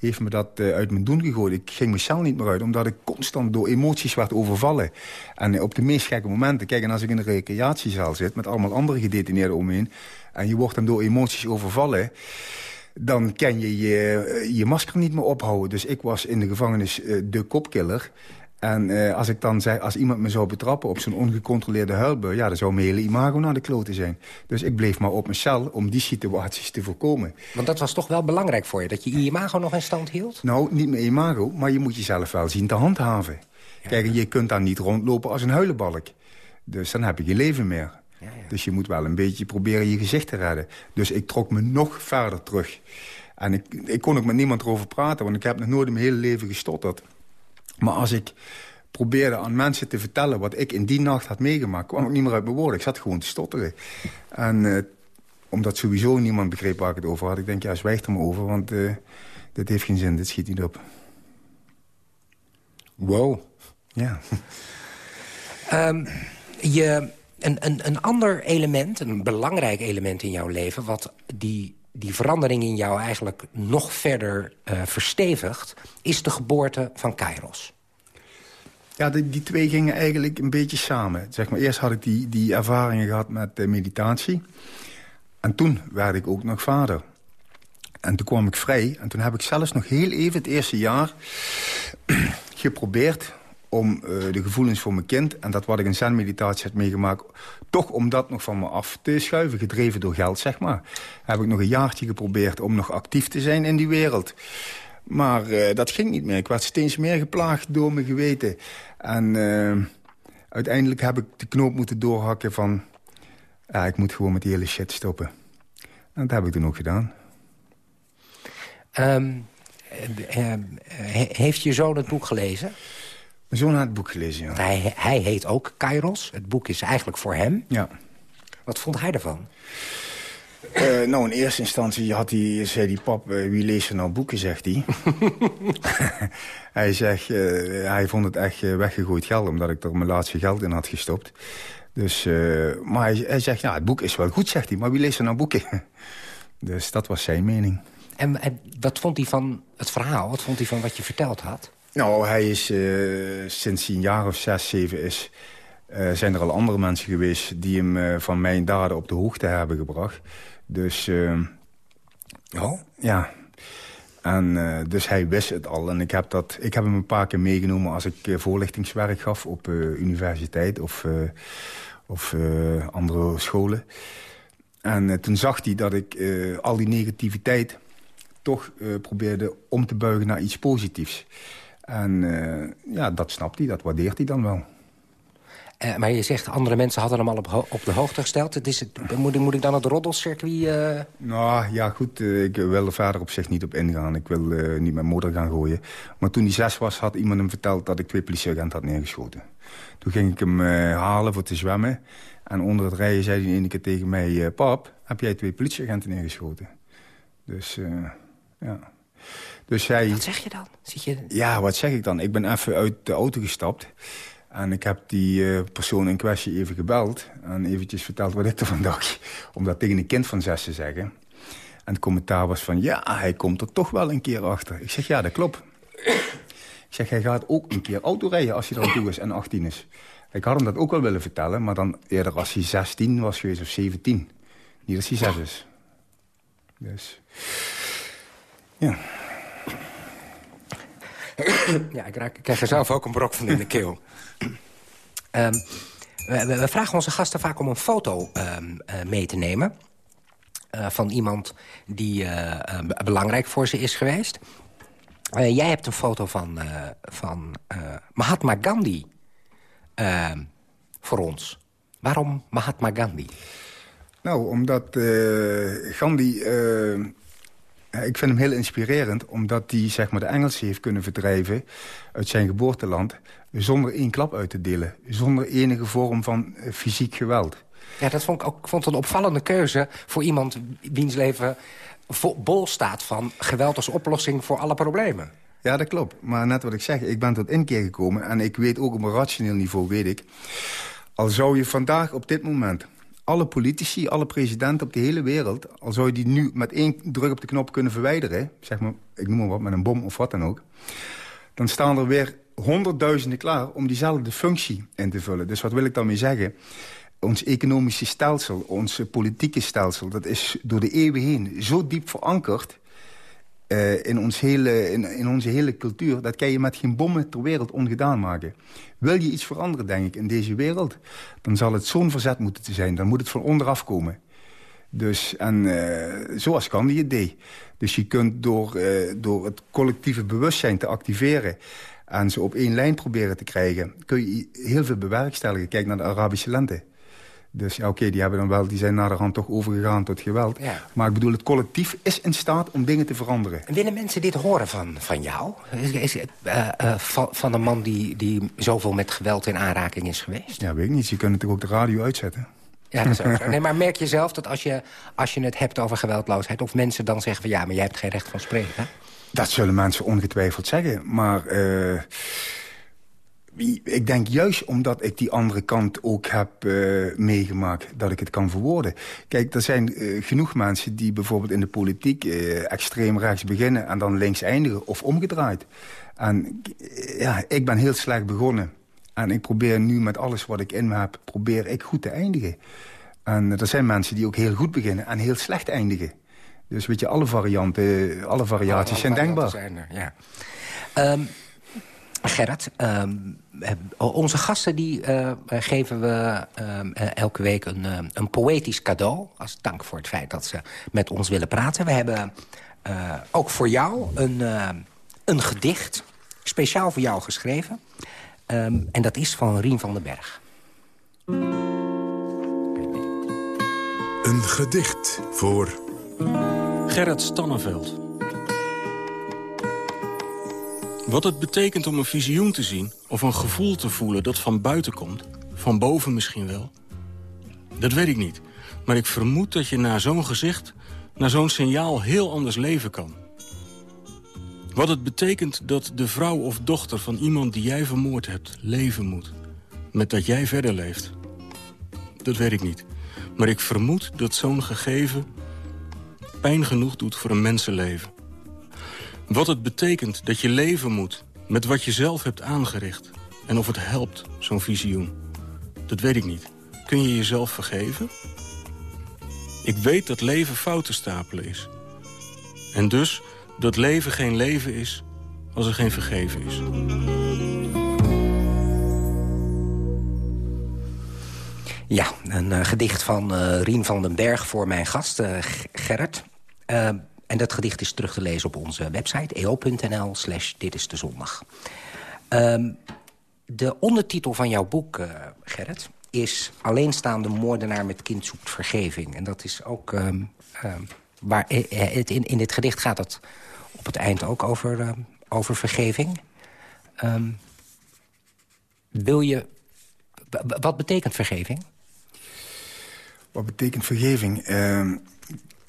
heeft me dat, uh, uit mijn doen gegooid. Ik ging mezelf niet meer uit, omdat ik constant door emoties werd overvallen. En op de meest gekke momenten, kijk, en als ik in een recreatiezaal zit... met allemaal andere gedetineerden omheen... en je wordt dan door emoties overvallen dan kan je, je je masker niet meer ophouden. Dus ik was in de gevangenis uh, de kopkiller. En uh, als ik dan zeg, als iemand me zou betrappen op zo'n ongecontroleerde huilbui... ja, dan zou mijn hele imago naar de kloten zijn. Dus ik bleef maar op mijn cel om die situaties te voorkomen. Want dat was toch wel belangrijk voor je, dat je je imago nog in stand hield? Nou, niet mijn imago, maar je moet jezelf wel zien te handhaven. Ja. Kijk, je kunt dan niet rondlopen als een huilenbalk. Dus dan heb je geen leven meer. Ja, ja. Dus je moet wel een beetje proberen je gezicht te redden. Dus ik trok me nog verder terug. En ik, ik kon ook met niemand erover praten, want ik heb nog nooit in mijn hele leven gestotterd. Maar als ik probeerde aan mensen te vertellen wat ik in die nacht had meegemaakt... kwam ik niet meer uit mijn woorden. Ik zat gewoon te stotteren. En uh, omdat sowieso niemand begreep waar ik het over had... ik denk, ja, zwijg er maar over, want uh, dit heeft geen zin. Dit schiet niet op. Wow. Ja. um, je een, een, ander element, een belangrijk element in jouw leven... wat die, die verandering in jou eigenlijk nog verder uh, verstevigt... is de geboorte van Kairos. Ja, die, die, twee gingen eigenlijk een beetje samen. Zeg maar, eerst had ik die, die ervaringen gehad met uh, meditatie. En toen werd ik ook nog vader. En toen kwam ik vrij. En toen heb ik zelfs nog heel even het eerste jaar geprobeerd om eh, de gevoelens voor mijn kind... en dat wat ik in zen-meditatie had meegemaakt... toch om dat nog van me af te schuiven, gedreven door geld, zeg maar. Heb ik nog een jaartje geprobeerd om nog actief te zijn in die wereld. Maar eh, dat ging niet meer. Ik werd steeds meer geplaagd door mijn geweten. En eh, uiteindelijk heb ik de knoop moeten doorhakken van... Ja, ik moet gewoon met die hele shit stoppen. En dat heb ik toen ook gedaan. Ehm, eh, eh, he- heeft je zoon het boek gelezen? Mijn zoon had het boek gelezen, ja. Hij, hij heet ook Kairos. Het boek is eigenlijk voor hem. ja. Wat vond hij ervan? Eh, nou, in eerste instantie had hij, zei hij... pap, eh, wie leest er nou boeken, zegt hij. hij zegt, eh, hij vond het echt weggegooid geld... omdat ik er mijn laatste geld in had gestopt. Dus, maar hij, hij zegt, ja, het boek is wel goed, zegt hij. Maar wie leest er nou boeken? dus dat was zijn mening. En, en wat vond hij van het verhaal? Wat vond hij van wat je verteld had? Nou, hij is eh, sinds hij een jaar of zes, zeven is... eh, zijn er al andere mensen geweest die hem eh, van mijn daden op de hoogte hebben gebracht. Dus eh, Oh? ja, en dus hij wist het al. En ik heb, dat, ik heb hem een paar keer meegenomen als ik voorlichtingswerk gaf op universiteit of, of andere scholen. En toen zag hij dat ik al die negativiteit toch probeerde om te buigen naar iets positiefs. En eh, ja, dat snapt hij, dat waardeert hij dan wel. Eh, maar je zegt, andere mensen hadden hem al op, ho- op de hoogte gesteld. Het is het, moet, ik- moet ik dan het roddelcircuit... eh, Nou, ja, goed. ik wil er verder op zich niet op ingaan. Ik wil niet mijn moeder gaan gooien. Maar toen hij zes was, had iemand hem verteld dat ik twee politieagenten had neergeschoten. Toen ging ik hem halen voor te zwemmen. En onder het rijden zei hij ene keer tegen mij... pap, heb jij twee politieagenten neergeschoten? Dus, ja. Dus wat zeg je dan? Zit je... Ja, wat zeg ik dan? Ik ben even uit de auto gestapt. En ik heb die eh, persoon in kwestie even gebeld. En eventjes verteld wat ik ervan dacht. Om dat tegen een kind van zes te zeggen. En het commentaar was van... Ja, hij komt er toch wel een keer achter. Ik zeg, ja, dat klopt. Ik zeg, hij gaat ook een keer autorijden als hij er aan toe is en 18 is. Ik had hem dat ook wel willen vertellen. Maar dan eerder als hij 16 was geweest of 17. Niet als hij 6 is. Dus... Ja. Ja, ik, raak, ik krijg er zelf ook een brok van in de keel. Ehm, we, vragen onze gasten vaak om een foto ehm, eh, mee te nemen... eh, van iemand die eh, be- belangrijk voor ze is geweest. Eh, jij hebt een foto van, eh, van eh, Mahatma Gandhi ehm, voor ons. Waarom Mahatma Gandhi? Nou, omdat eh, Gandhi... eh, ik vind hem heel inspirerend, omdat hij zeg maar, de Engelsen heeft kunnen verdrijven... uit zijn geboorteland, zonder één klap uit te delen. Zonder enige vorm van eh, fysiek geweld. Ja, dat vond ik ook vond het een opvallende keuze voor iemand wiens leven bol staat van geweld als oplossing voor alle problemen. Ja, dat klopt. Maar net wat ik zeg, ik ben tot inkeer gekomen... en ik weet ook op een rationeel niveau, weet ik... al zou je vandaag op dit moment alle politici, alle presidenten op de hele wereld... al zou je die nu met één druk op de knop kunnen verwijderen... zeg maar, ik noem maar wat, met een bom of wat dan ook... dan staan er weer honderdduizenden klaar om diezelfde functie in te vullen. Dus wat wil ik daarmee zeggen? Ons economische stelsel, ons politieke stelsel... dat is door de eeuwen heen zo diep verankerd... eh, in, ons hele, in, in onze hele cultuur... dat kan je met geen bommen ter wereld ongedaan maken. Wil je iets veranderen, denk ik, in deze wereld... dan zal het zo'n verzet moeten te zijn. Dan moet het van onderaf komen. Dus, en eh, zoals Gandhi het deed. Dus je kunt door, eh, door het collectieve bewustzijn te activeren... en ze op één lijn proberen te krijgen... kun je heel veel bewerkstelligen. Kijk naar de Arabische lente. Dus ja, oké, die, hebben dan wel, die zijn naderhand toch overgegaan tot geweld. Ja. Maar ik bedoel, het collectief is in staat om dingen te veranderen. En willen mensen dit horen van, van jou? Is, is, het, eh, eh, van, van een man die, die zoveel met geweld in aanraking is geweest? Ja, weet ik niet. Je kunt toch ook de radio uitzetten. Ja, dat is ook zo. Nee, maar merk je zelf dat als je, als je het hebt over geweldloosheid... of mensen dan zeggen van ja, maar jij hebt geen recht van spreken... Dat zullen mensen ongetwijfeld zeggen. Maar eh, ik denk juist omdat ik die andere kant ook heb eh, meegemaakt... dat ik het kan verwoorden. Kijk, er zijn eh, genoeg mensen die bijvoorbeeld in de politiek... eh, extreem rechts beginnen en dan links eindigen of omgedraaid. En ja, ik ben heel slecht begonnen. En ik probeer nu met alles wat ik in me heb... probeer ik goed te eindigen. En er zijn mensen die ook heel goed beginnen en heel slecht eindigen. Dus weet je, alle varianten, alle variaties zijn Alle denkbaar. zijn er, ja. Ehm, Gerrit, ehm, onze gasten die uh, geven we uh, elke week een, uh, een poëtisch cadeau... als dank voor het feit dat ze met ons willen praten. We hebben ook voor jou een, een gedicht, speciaal voor jou geschreven. Um, en dat is van Rien van den Berg. Een gedicht voor... Gerrit Stanneveld. Wat het betekent om een visioen te zien of een gevoel te voelen dat van buiten komt, van boven misschien wel, dat weet ik niet. Maar ik vermoed dat je na zo'n gezicht, na zo'n signaal heel anders leven kan. Wat het betekent dat de vrouw of dochter van iemand die jij vermoord hebt leven moet. Met dat jij verder leeft. Dat weet ik niet. Maar ik vermoed dat zo'n gegeven pijn genoeg doet voor een mensenleven. Wat het betekent dat je leven moet met wat je zelf hebt aangericht. En of het helpt, zo'n visioen. Dat weet ik niet. Kun je jezelf vergeven? Ik weet dat leven fouten stapelen is. En dus dat leven geen leven is als er geen vergeven is. Ja, een uh, gedicht van uh, Rien van den Berg voor mijn gast, uh, Gerrit. En dat gedicht is terug te lezen op onze website eo.nl slash dit is de zondag. Um, de ondertitel van jouw boek, uh, Gerrit, is Alleenstaande moordenaar met kind zoekt vergeving. En dat is ook... Um, um, waar, eh, in, in dit gedicht gaat het op het eind ook over, over vergeving. wil je... Wat betekent vergeving? Wat betekent vergeving?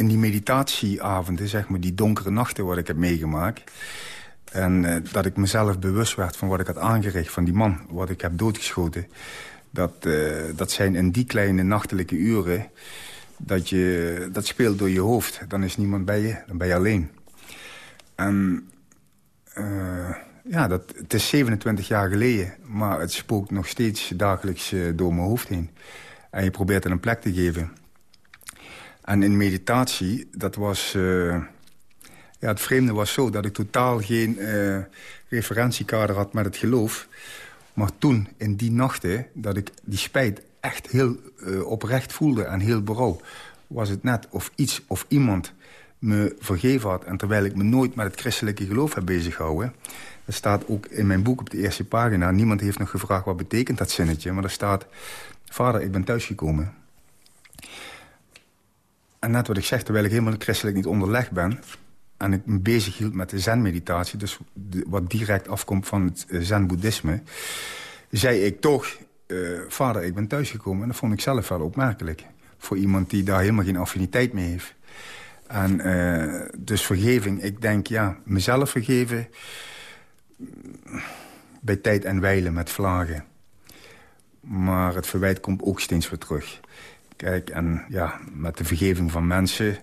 In die meditatieavonden, zeg maar, die donkere nachten wat ik heb meegemaakt... en uh, dat ik mezelf bewust werd van wat ik had aangericht... van die man, wat ik heb doodgeschoten... dat, uh, dat zijn in die kleine nachtelijke uren... dat, je, dat speelt door je hoofd. Dan is niemand bij je, dan ben je alleen. En uh, ja, dat, het is 27 jaar geleden... maar het spookt nog steeds dagelijks door mijn hoofd heen. En je probeert het een plek te geven... En in meditatie, dat was... Uh, ja, het vreemde was zo dat ik totaal geen uh, referentiekader had met het geloof. Maar toen, in die nachten, dat ik die spijt echt heel uh, oprecht voelde en heel berouw... was het net of iets of iemand me vergeven had. En terwijl ik me nooit met het christelijke geloof heb bezighouden... er staat ook in mijn boek op de eerste pagina... niemand heeft nog gevraagd wat betekent dat zinnetje... maar er staat... Vader, ik ben thuisgekomen. En net wat ik zeg, terwijl ik helemaal christelijk niet onderlegd ben... en ik me bezig hield met de zen-meditatie... dus wat direct afkomt van het eh, zen-boeddhisme... zei ik toch, uh, vader, ik ben thuisgekomen. En dat vond ik zelf wel opmerkelijk. Voor iemand die daar helemaal geen affiniteit mee heeft. En uh, dus vergeving, ik denk, ja, mezelf vergeven... bij tijd en wijlen met vlagen. Maar het verwijt komt ook steeds weer terug. Kijk, en ja, met de vergeving van mensen...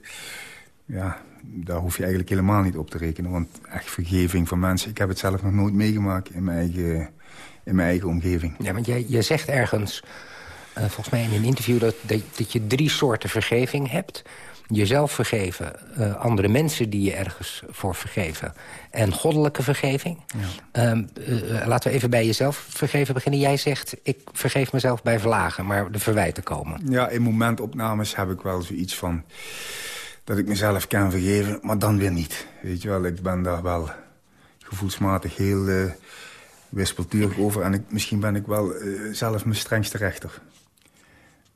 ja, daar hoef je eigenlijk helemaal niet op te rekenen. Want echt vergeving van mensen... ik heb het zelf nog nooit meegemaakt in mijn eigen, in mijn eigen omgeving. Ja, want jij, je zegt ergens, uh, volgens mij in een interview... Dat, dat je drie soorten vergeving hebt jezelf vergeven, uh, andere mensen die je ergens voor vergeven... en goddelijke vergeving. Ja. Um, uh, laten we even bij jezelf vergeven beginnen. Jij zegt, ik vergeef mezelf bij vlagen, maar de verwijten komen. Ja, in momentopnames heb ik wel zoiets van... dat ik mezelf kan vergeven, maar dan weer niet. Weet je wel, ik ben daar wel gevoelsmatig heel uh, wispelturig over... en ik, misschien ben ik wel zelf mijn strengste rechter.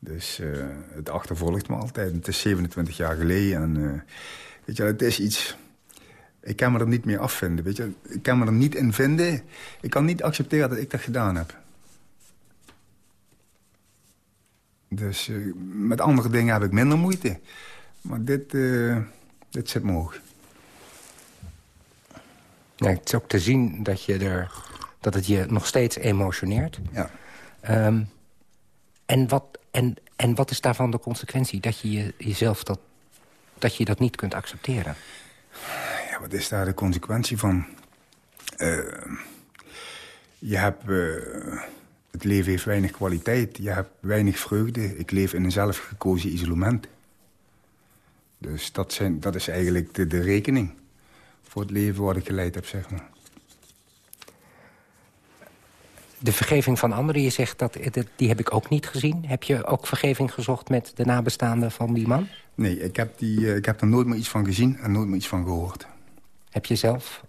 Dus uh, het achtervolgt me altijd. Het is 27 jaar geleden. En uh, weet je, het is iets... Ik kan me er niet meer afvinden. Weet je? Ik kan me er niet in vinden. Ik kan niet accepteren dat ik dat gedaan heb. Dus uh, met andere dingen heb ik minder moeite. Maar dit, dit zit me hoog. Ja, het is ook te zien dat, je er, dat het je nog steeds emotioneert. Ja. Um, en wat, en, en wat is daarvan de consequentie? Dat je jezelf dat, dat, je dat niet kunt accepteren? Ja, wat is daar de consequentie van? Uh, je hebt... Uh, het leven heeft weinig kwaliteit. Je hebt weinig vreugde. Ik leef in een zelfgekozen isolement. Dus dat, zijn, dat is eigenlijk de, de rekening voor het leven wat ik geleid heb, zeg maar. De vergeving van anderen, je zegt dat, dat, die heb ik ook niet gezien. Heb je ook vergeving gezocht met de nabestaanden van die man? Nee, ik heb, die, eh, ik heb er nooit meer iets van gezien en nooit meer iets van gehoord. Heb je zelf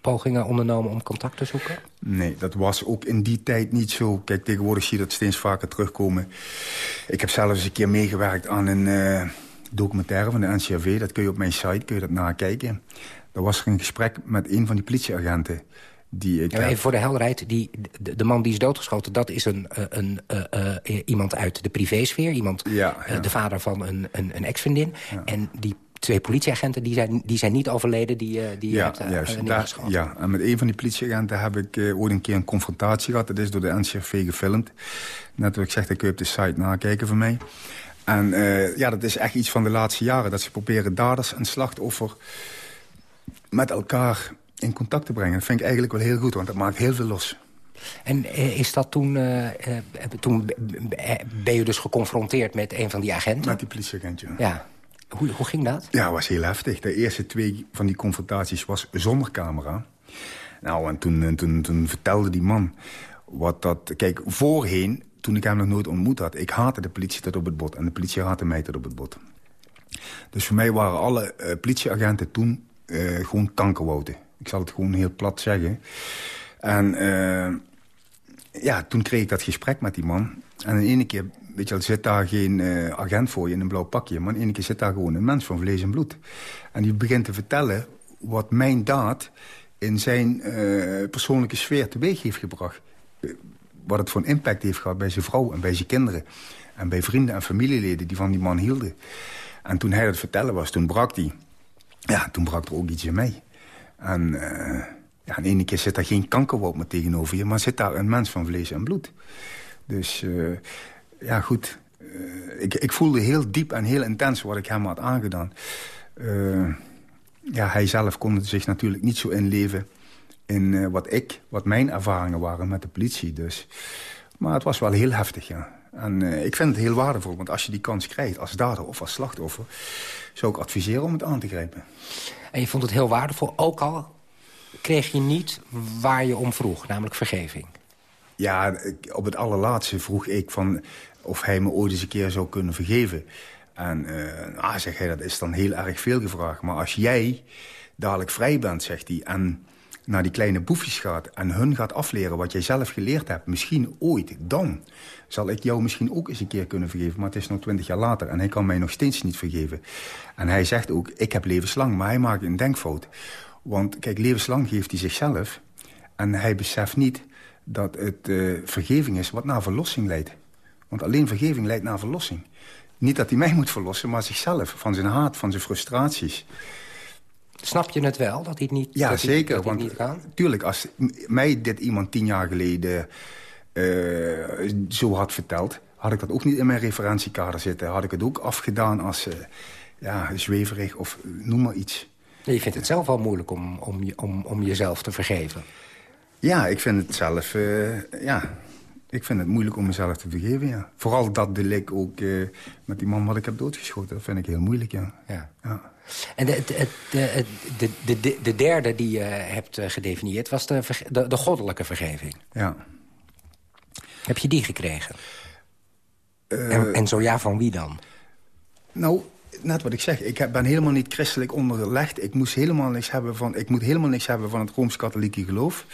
pogingen ondernomen om contact te zoeken? Nee, dat was ook in die tijd niet zo. Kijk, tegenwoordig zie je dat steeds vaker terugkomen. Ik heb zelfs een keer meegewerkt aan een uh, documentaire van de NCRV. Dat kun je op mijn site kun je dat nakijken. Er was er een gesprek met een van die politieagenten. Die ik ja, even voor de helderheid, die, de, de, man die is doodgeschoten... dat is een, eh, een, uh, uh, iemand uit de privésfeer. Iemand, ja, ja. de vader van een, een, een ex-vriendin. En die twee politieagenten die zijn, die zijn niet overleden, die, die ja, hebt, juist, daar, ja, en met een van die politieagenten heb ik uh, ooit een keer een confrontatie gehad. Dat is door de NCRV gefilmd. Net wat ik zeg, dat kun je op de site nakijken van mij. En uh, ja, dat is echt iets van de laatste jaren. Dat ze proberen daders en slachtoffer met elkaar in contact te brengen. Dat vind ik eigenlijk wel heel goed, want dat maakt heel veel los. En eh, is dat toen, uh, toen ben je dus geconfronteerd met een van die agenten? Met die politieagent, ja. ja. Hoe, hoe ging dat? Ja, was heel heftig. De eerste twee van die confrontaties was zonder camera. Nou, en toen, toen, toen vertelde die man wat dat... Kijk, voorheen, toen ik hem nog nooit ontmoet had... ik haatte de politie tot op het bot en de politie haatte mij tot op het bot. Dus voor mij waren alle uh, politieagenten toen uh, gewoon kankerwouden. Ik zal het gewoon heel plat zeggen. En uh, ja, toen kreeg ik dat gesprek met die man. En in ene keer, weet je wel, zit daar geen uh, agent voor je in een blauw pakje. Maar in ene keer zit daar gewoon een mens van vlees en bloed. En die begint te vertellen wat mijn daad in zijn persoonlijke sfeer teweeg heeft gebracht. wat het voor een impact heeft gehad bij zijn vrouw en bij zijn kinderen. En bij vrienden en familieleden die van die man hielden. En toen hij dat vertellen was, toen brak hij. Ja, toen brak er ook iets in mij. En uh, ja, in ene keer zit daar geen kankerwoud meer tegenover je... maar zit daar een mens van vlees en bloed. Dus uh, ja, goed. Uh, ik, ik voelde heel diep en heel intens wat ik hem had aangedaan. ja, hij zelf kon zich natuurlijk niet zo inleven... in wat ik, wat mijn ervaringen waren met de politie. Dus. Maar het was wel heel heftig, ja. En uh, ik vind het heel waardevol, want als je die kans krijgt als dader of als slachtoffer... zou ik adviseren om het aan te grijpen. En je vond het heel waardevol, ook al kreeg je niet waar je om vroeg, namelijk vergeving. Ja, op het allerlaatste vroeg ik van of hij me ooit eens een keer zou kunnen vergeven. En uh, ah, zeg hij, dat is dan heel erg veel gevraagd. Maar als jij dadelijk vrij bent, zegt hij... en naar die kleine boefjes gaat en hun gaat afleren wat jij zelf geleerd hebt... misschien ooit, dan zal ik jou misschien ook eens een keer kunnen vergeven. Maar het is nog twintig jaar later en hij kan mij nog steeds niet vergeven. En hij zegt ook, ik heb levenslang, maar hij maakt een denkfout. Want kijk, levenslang geeft hij zichzelf. En hij beseft niet dat het uh, vergeving is wat naar verlossing leidt. Want alleen vergeving leidt naar verlossing. Niet dat hij mij moet verlossen, maar zichzelf. Van zijn haat, van zijn frustraties. Snap je het wel, dat hij het niet Ja, dat zeker. dat want niet kan? tuurlijk, als mij dit iemand tien jaar geleden zo had verteld... had ik dat ook niet in mijn referentiekader zitten. Had ik het ook afgedaan als uh, ja, zweverig of noem maar iets. Je vindt het zelf wel moeilijk om, om, om, om jezelf te vergeven. Ja, ik vind het zelf... Uh, ja, ik vind het moeilijk om mezelf te vergeven, ja. Vooral dat delict ook uh, met die man wat ik heb doodgeschoten. Dat vind ik heel moeilijk, ja. ja. ja. En de, de, de, de, de, de derde die je hebt gedefinieerd... was de, de, de goddelijke vergeving. Ja. Heb je die gekregen? Uh, en, en zo ja, van wie dan? Nou, net wat ik zeg, ik ben helemaal niet christelijk onderlegd. Ik, moest helemaal niks hebben van, ik moet helemaal niks hebben van het Rooms-Katholieke geloof.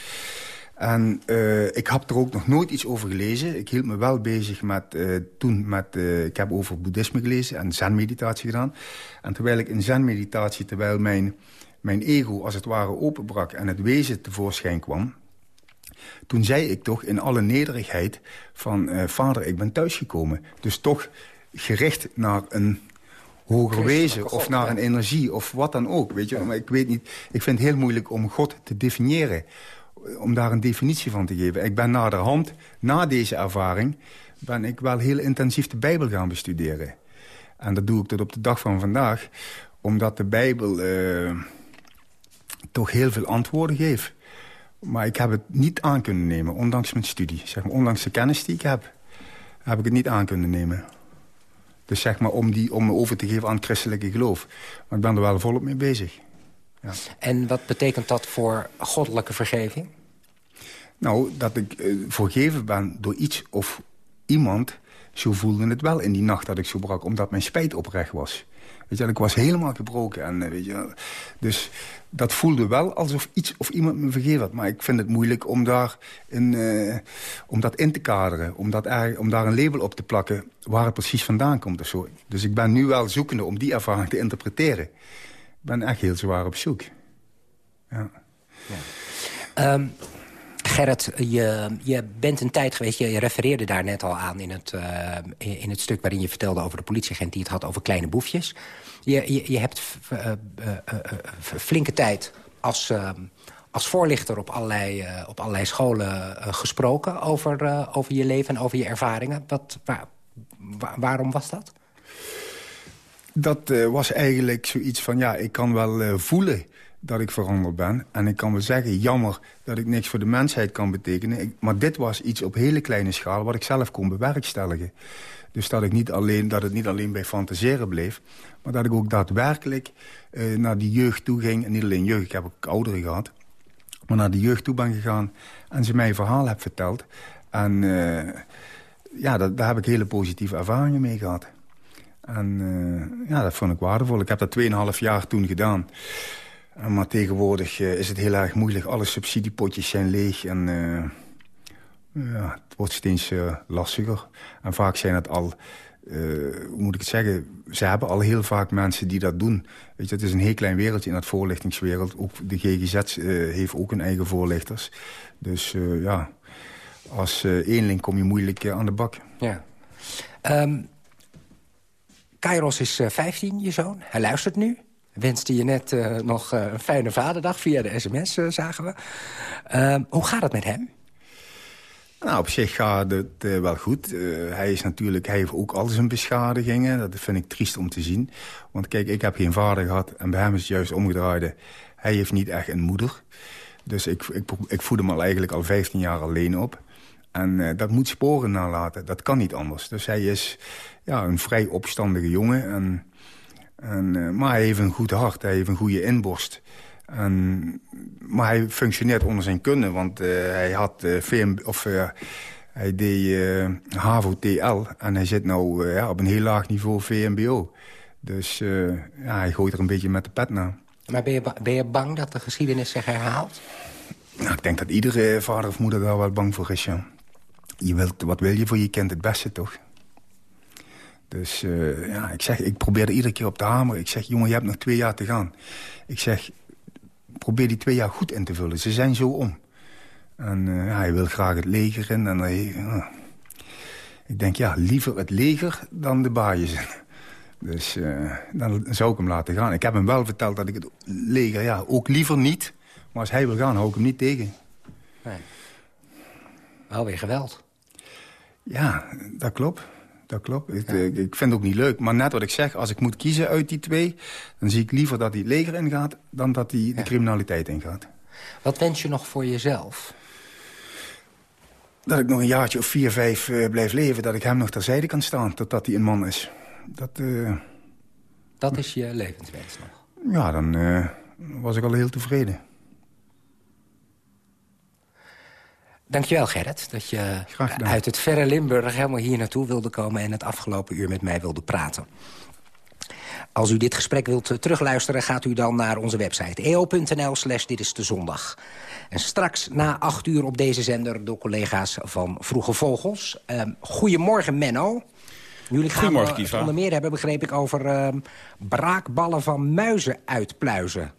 En uh, ik heb er ook nog nooit iets over gelezen. Ik hield me wel bezig met, uh, toen met... Uh, ik heb over boeddhisme gelezen en zen-meditatie gedaan. En terwijl ik in zen-meditatie, terwijl mijn, mijn ego als het ware openbrak... en het wezen tevoorschijn kwam... toen zei ik toch in alle nederigheid van... vader, ik ben thuisgekomen. Dus toch gericht naar een hoger wezen of naar een energie of wat dan ook. Weet je? Maar ik weet niet, ik vind het heel moeilijk om God te definiëren. Om daar een definitie van te geven. Ik ben naderhand, na deze ervaring, ben ik wel heel intensief de Bijbel gaan bestuderen. En dat doe ik tot op de dag van vandaag. Omdat de Bijbel uh, toch heel veel antwoorden geeft. Maar ik heb het niet aan kunnen nemen, ondanks mijn studie. Zeg maar, ondanks de kennis die ik heb, heb ik het niet aan kunnen nemen. Dus zeg maar om, die, om me over te geven aan het christelijke geloof. Maar ik ben er wel volop mee bezig. Ja. En wat betekent dat voor goddelijke vergeving? Nou, dat ik uh, vergeven ben door iets of iemand... zo voelde het wel in die nacht dat ik zo brak, omdat mijn spijt oprecht was. Weet je, ik was helemaal gebroken. En, weet je, dus dat voelde wel alsof iets of iemand me vergeven had. Maar ik vind het moeilijk om, daar uh, om dat in te kaderen. Om, dat om daar een label op te plakken waar het precies vandaan komt. Of zo. Dus ik ben nu wel zoekende om die ervaring te interpreteren. Ik ben echt heel zwaar op zoek. Ja. Um, Gerrit, je, je bent een tijd geweest, je, refereerde daar net al aan... In het, uh, in het stuk waarin je vertelde over de politieagent... die het had over kleine boefjes. Je, je, je hebt uh, flinke tijd als, als voorlichter op allerlei, op allerlei scholen gesproken... Over, over je leven en over je ervaringen. Wat, waar, waarom was dat? Dat was eigenlijk zoiets van, ja, ik kan wel voelen dat ik veranderd ben. En ik kan wel zeggen, jammer dat ik niks voor de mensheid kan betekenen. maar dit was iets op hele kleine schaal wat ik zelf kon bewerkstelligen. Dus dat, ik niet alleen, dat het niet alleen bij fantaseren bleef... maar dat ik ook daadwerkelijk uh, naar die jeugd toe ging. En niet alleen jeugd, ik heb ook ouderen gehad. Maar naar die jeugd toe ben gegaan en ze mij een verhaal heb verteld. En uh, ja, dat, daar heb ik hele positieve ervaringen mee gehad. En uh, ja, dat vond ik waardevol. Ik heb dat 2,5 jaar toen gedaan. Maar tegenwoordig uh, is het heel erg moeilijk. Alle subsidiepotjes zijn leeg en uh, ja, het wordt steeds lastiger. En vaak zijn het al, hoe moet ik het zeggen... ze hebben al heel vaak mensen die dat doen. Weet je, het is een heel klein wereldje in dat voorlichtingswereld. Ook de GGZ heeft ook een eigen voorlichters. Dus ja, als eenling kom je moeilijk aan de bak. Ja. Um, Kairos is 15, je zoon. Hij luistert nu wenste je net uh, nog uh, een fijne vaderdag via de sms, uh, zagen we. Ehm, hoe gaat het met hem? Nou, op zich gaat het wel goed. hij, is natuurlijk, hij heeft ook al zijn beschadigingen. Dat vind ik triest om te zien. Want kijk, ik heb geen vader gehad en bij hem is het juist omgedraaid. Hij heeft niet echt een moeder. Dus ik, ik, ik voed hem al eigenlijk al 15 jaar alleen op. En dat moet sporen nalaten. Dat kan niet anders. Dus hij is ja, een vrij opstandige jongen. En en, uh, maar hij heeft een goed hart, hij heeft een goede inborst. En, maar hij functioneert onder zijn kunnen, want uh, hij had uh, VM, of hij deed HAVO-TL en hij zit nu ja, op een heel laag niveau VMBO. Dus ja, hij gooit er een beetje met de pet naar. Maar ben je, ben je bang dat de geschiedenis zich herhaalt? Nou, ik denk dat iedere vader of moeder daar wel bang voor is, ja. Je wilt, wat wil je voor je kind het beste, toch? Dus uh, ja, ik zeg, ik probeer er iedere keer op te hameren. Ik zeg, jongen, je hebt nog twee jaar te gaan. Ik zeg, probeer die twee jaar goed in te vullen. Ze zijn zo om. En uh, ja, hij wil graag het leger in. En hij, uh, ik denk, ja, liever het leger dan de baaien. Dus dan zou ik hem laten gaan. Ik heb hem wel verteld dat ik het leger, ja, ook liever niet. Maar als hij wil gaan, hou ik hem niet tegen. Nee. Wel weer geweld. Ja, dat klopt dat klopt. Ik, ik, vind het ook niet leuk. Maar net wat ik zeg, als ik moet kiezen uit die twee... dan zie ik liever dat hij het leger ingaat... dan dat hij de criminaliteit ingaat. Wat wens je nog voor jezelf? Dat ik nog een jaartje of vier, vijf uh, blijf leven. Dat ik hem nog terzijde kan staan totdat hij een man is. Dat, uh... dat is je levenswens nog? Ja, dan uh, was ik al heel tevreden. Dankjewel Gerrit, dat je uit het verre Limburg helemaal hier naartoe wilde komen... en het afgelopen uur met mij wilde praten. Als u dit gesprek wilt eh, terugluisteren, gaat u dan naar onze website eo.nl slash dit is de zondag. En straks na acht uur op deze zender door collega's van Vroege Vogels. Uh, goedemorgen Menno. Jullie gaan het onder meer hebben, begreep ik, over uh, braakballen van muizen uitpluizen.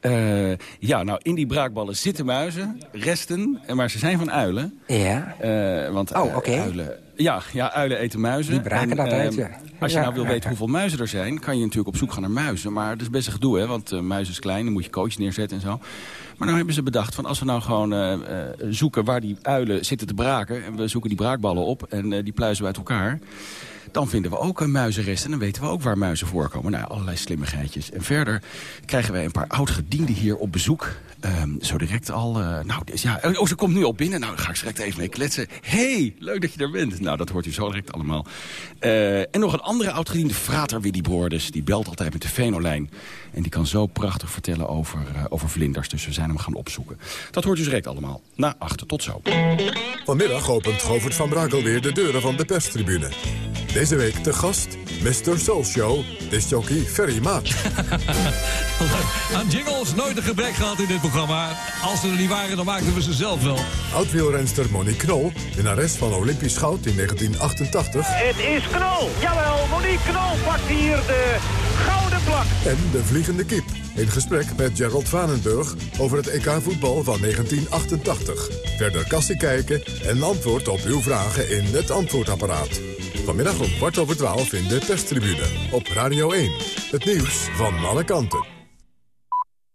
Uh, ja, nou, in die braakballen zitten muizen, resten, maar ze zijn van uilen. Ja. Uh, want oh, oké. uilen... Ja, ja, uilen eten muizen. Die braken dat uit, ja. Als je nou wil weten hoeveel muizen er zijn... kan je natuurlijk op zoek gaan naar muizen. Maar dat is best een gedoe, hè. Want uh, muizen is klein, dan moet je coach neerzetten en zo. Maar nou hebben ze bedacht van als we nou gewoon zoeken... waar die uilen zitten te braken... en we zoeken die braakballen op en die pluizen we uit elkaar... Dan vinden we ook een muizenrest en dan weten we ook waar muizen voorkomen. Nou, allerlei slimmigheidjes. En verder krijgen wij een paar oud-gedienden hier op bezoek. Um, zo direct al... Uh, nou, dus ja, oh, ze komt nu al binnen. Nou, dan ga ik direct even mee kletsen. hey, leuk dat je er bent. Nou, dat hoort u zo direct allemaal. Eh, en nog een andere oudgediende frater, Willy Broordes. Die belt altijd met de Venolijn. En die kan zo prachtig vertellen over, uh, over vlinders. Dus we zijn hem gaan opzoeken. Dat hoort u direct allemaal. Na achter, tot zo. Vanmiddag opent Govert van Brakel weer de deuren van de perstribune. Deze week te gast Mr. Soul Show, disjockey Ferry Maat. Aan jingles nooit een gebrek gehad in dit programma. Als ze er niet waren, dan maakten we ze zelf wel. Oud-wielrenster Monique Knol, winnares van Olympisch goud in 1988. Het is Knol, jawel, Monique Knol pakt hier de gouden plak. En de vliegende kip, in gesprek met Gerald Vanenburg over het EK voetbal van 1988. Verder kassie kijken en antwoord op uw vragen in het antwoordapparaat. Vanmiddag om kwart over twaalf in de perstribune op Radio 1. Het nieuws van alle kanten.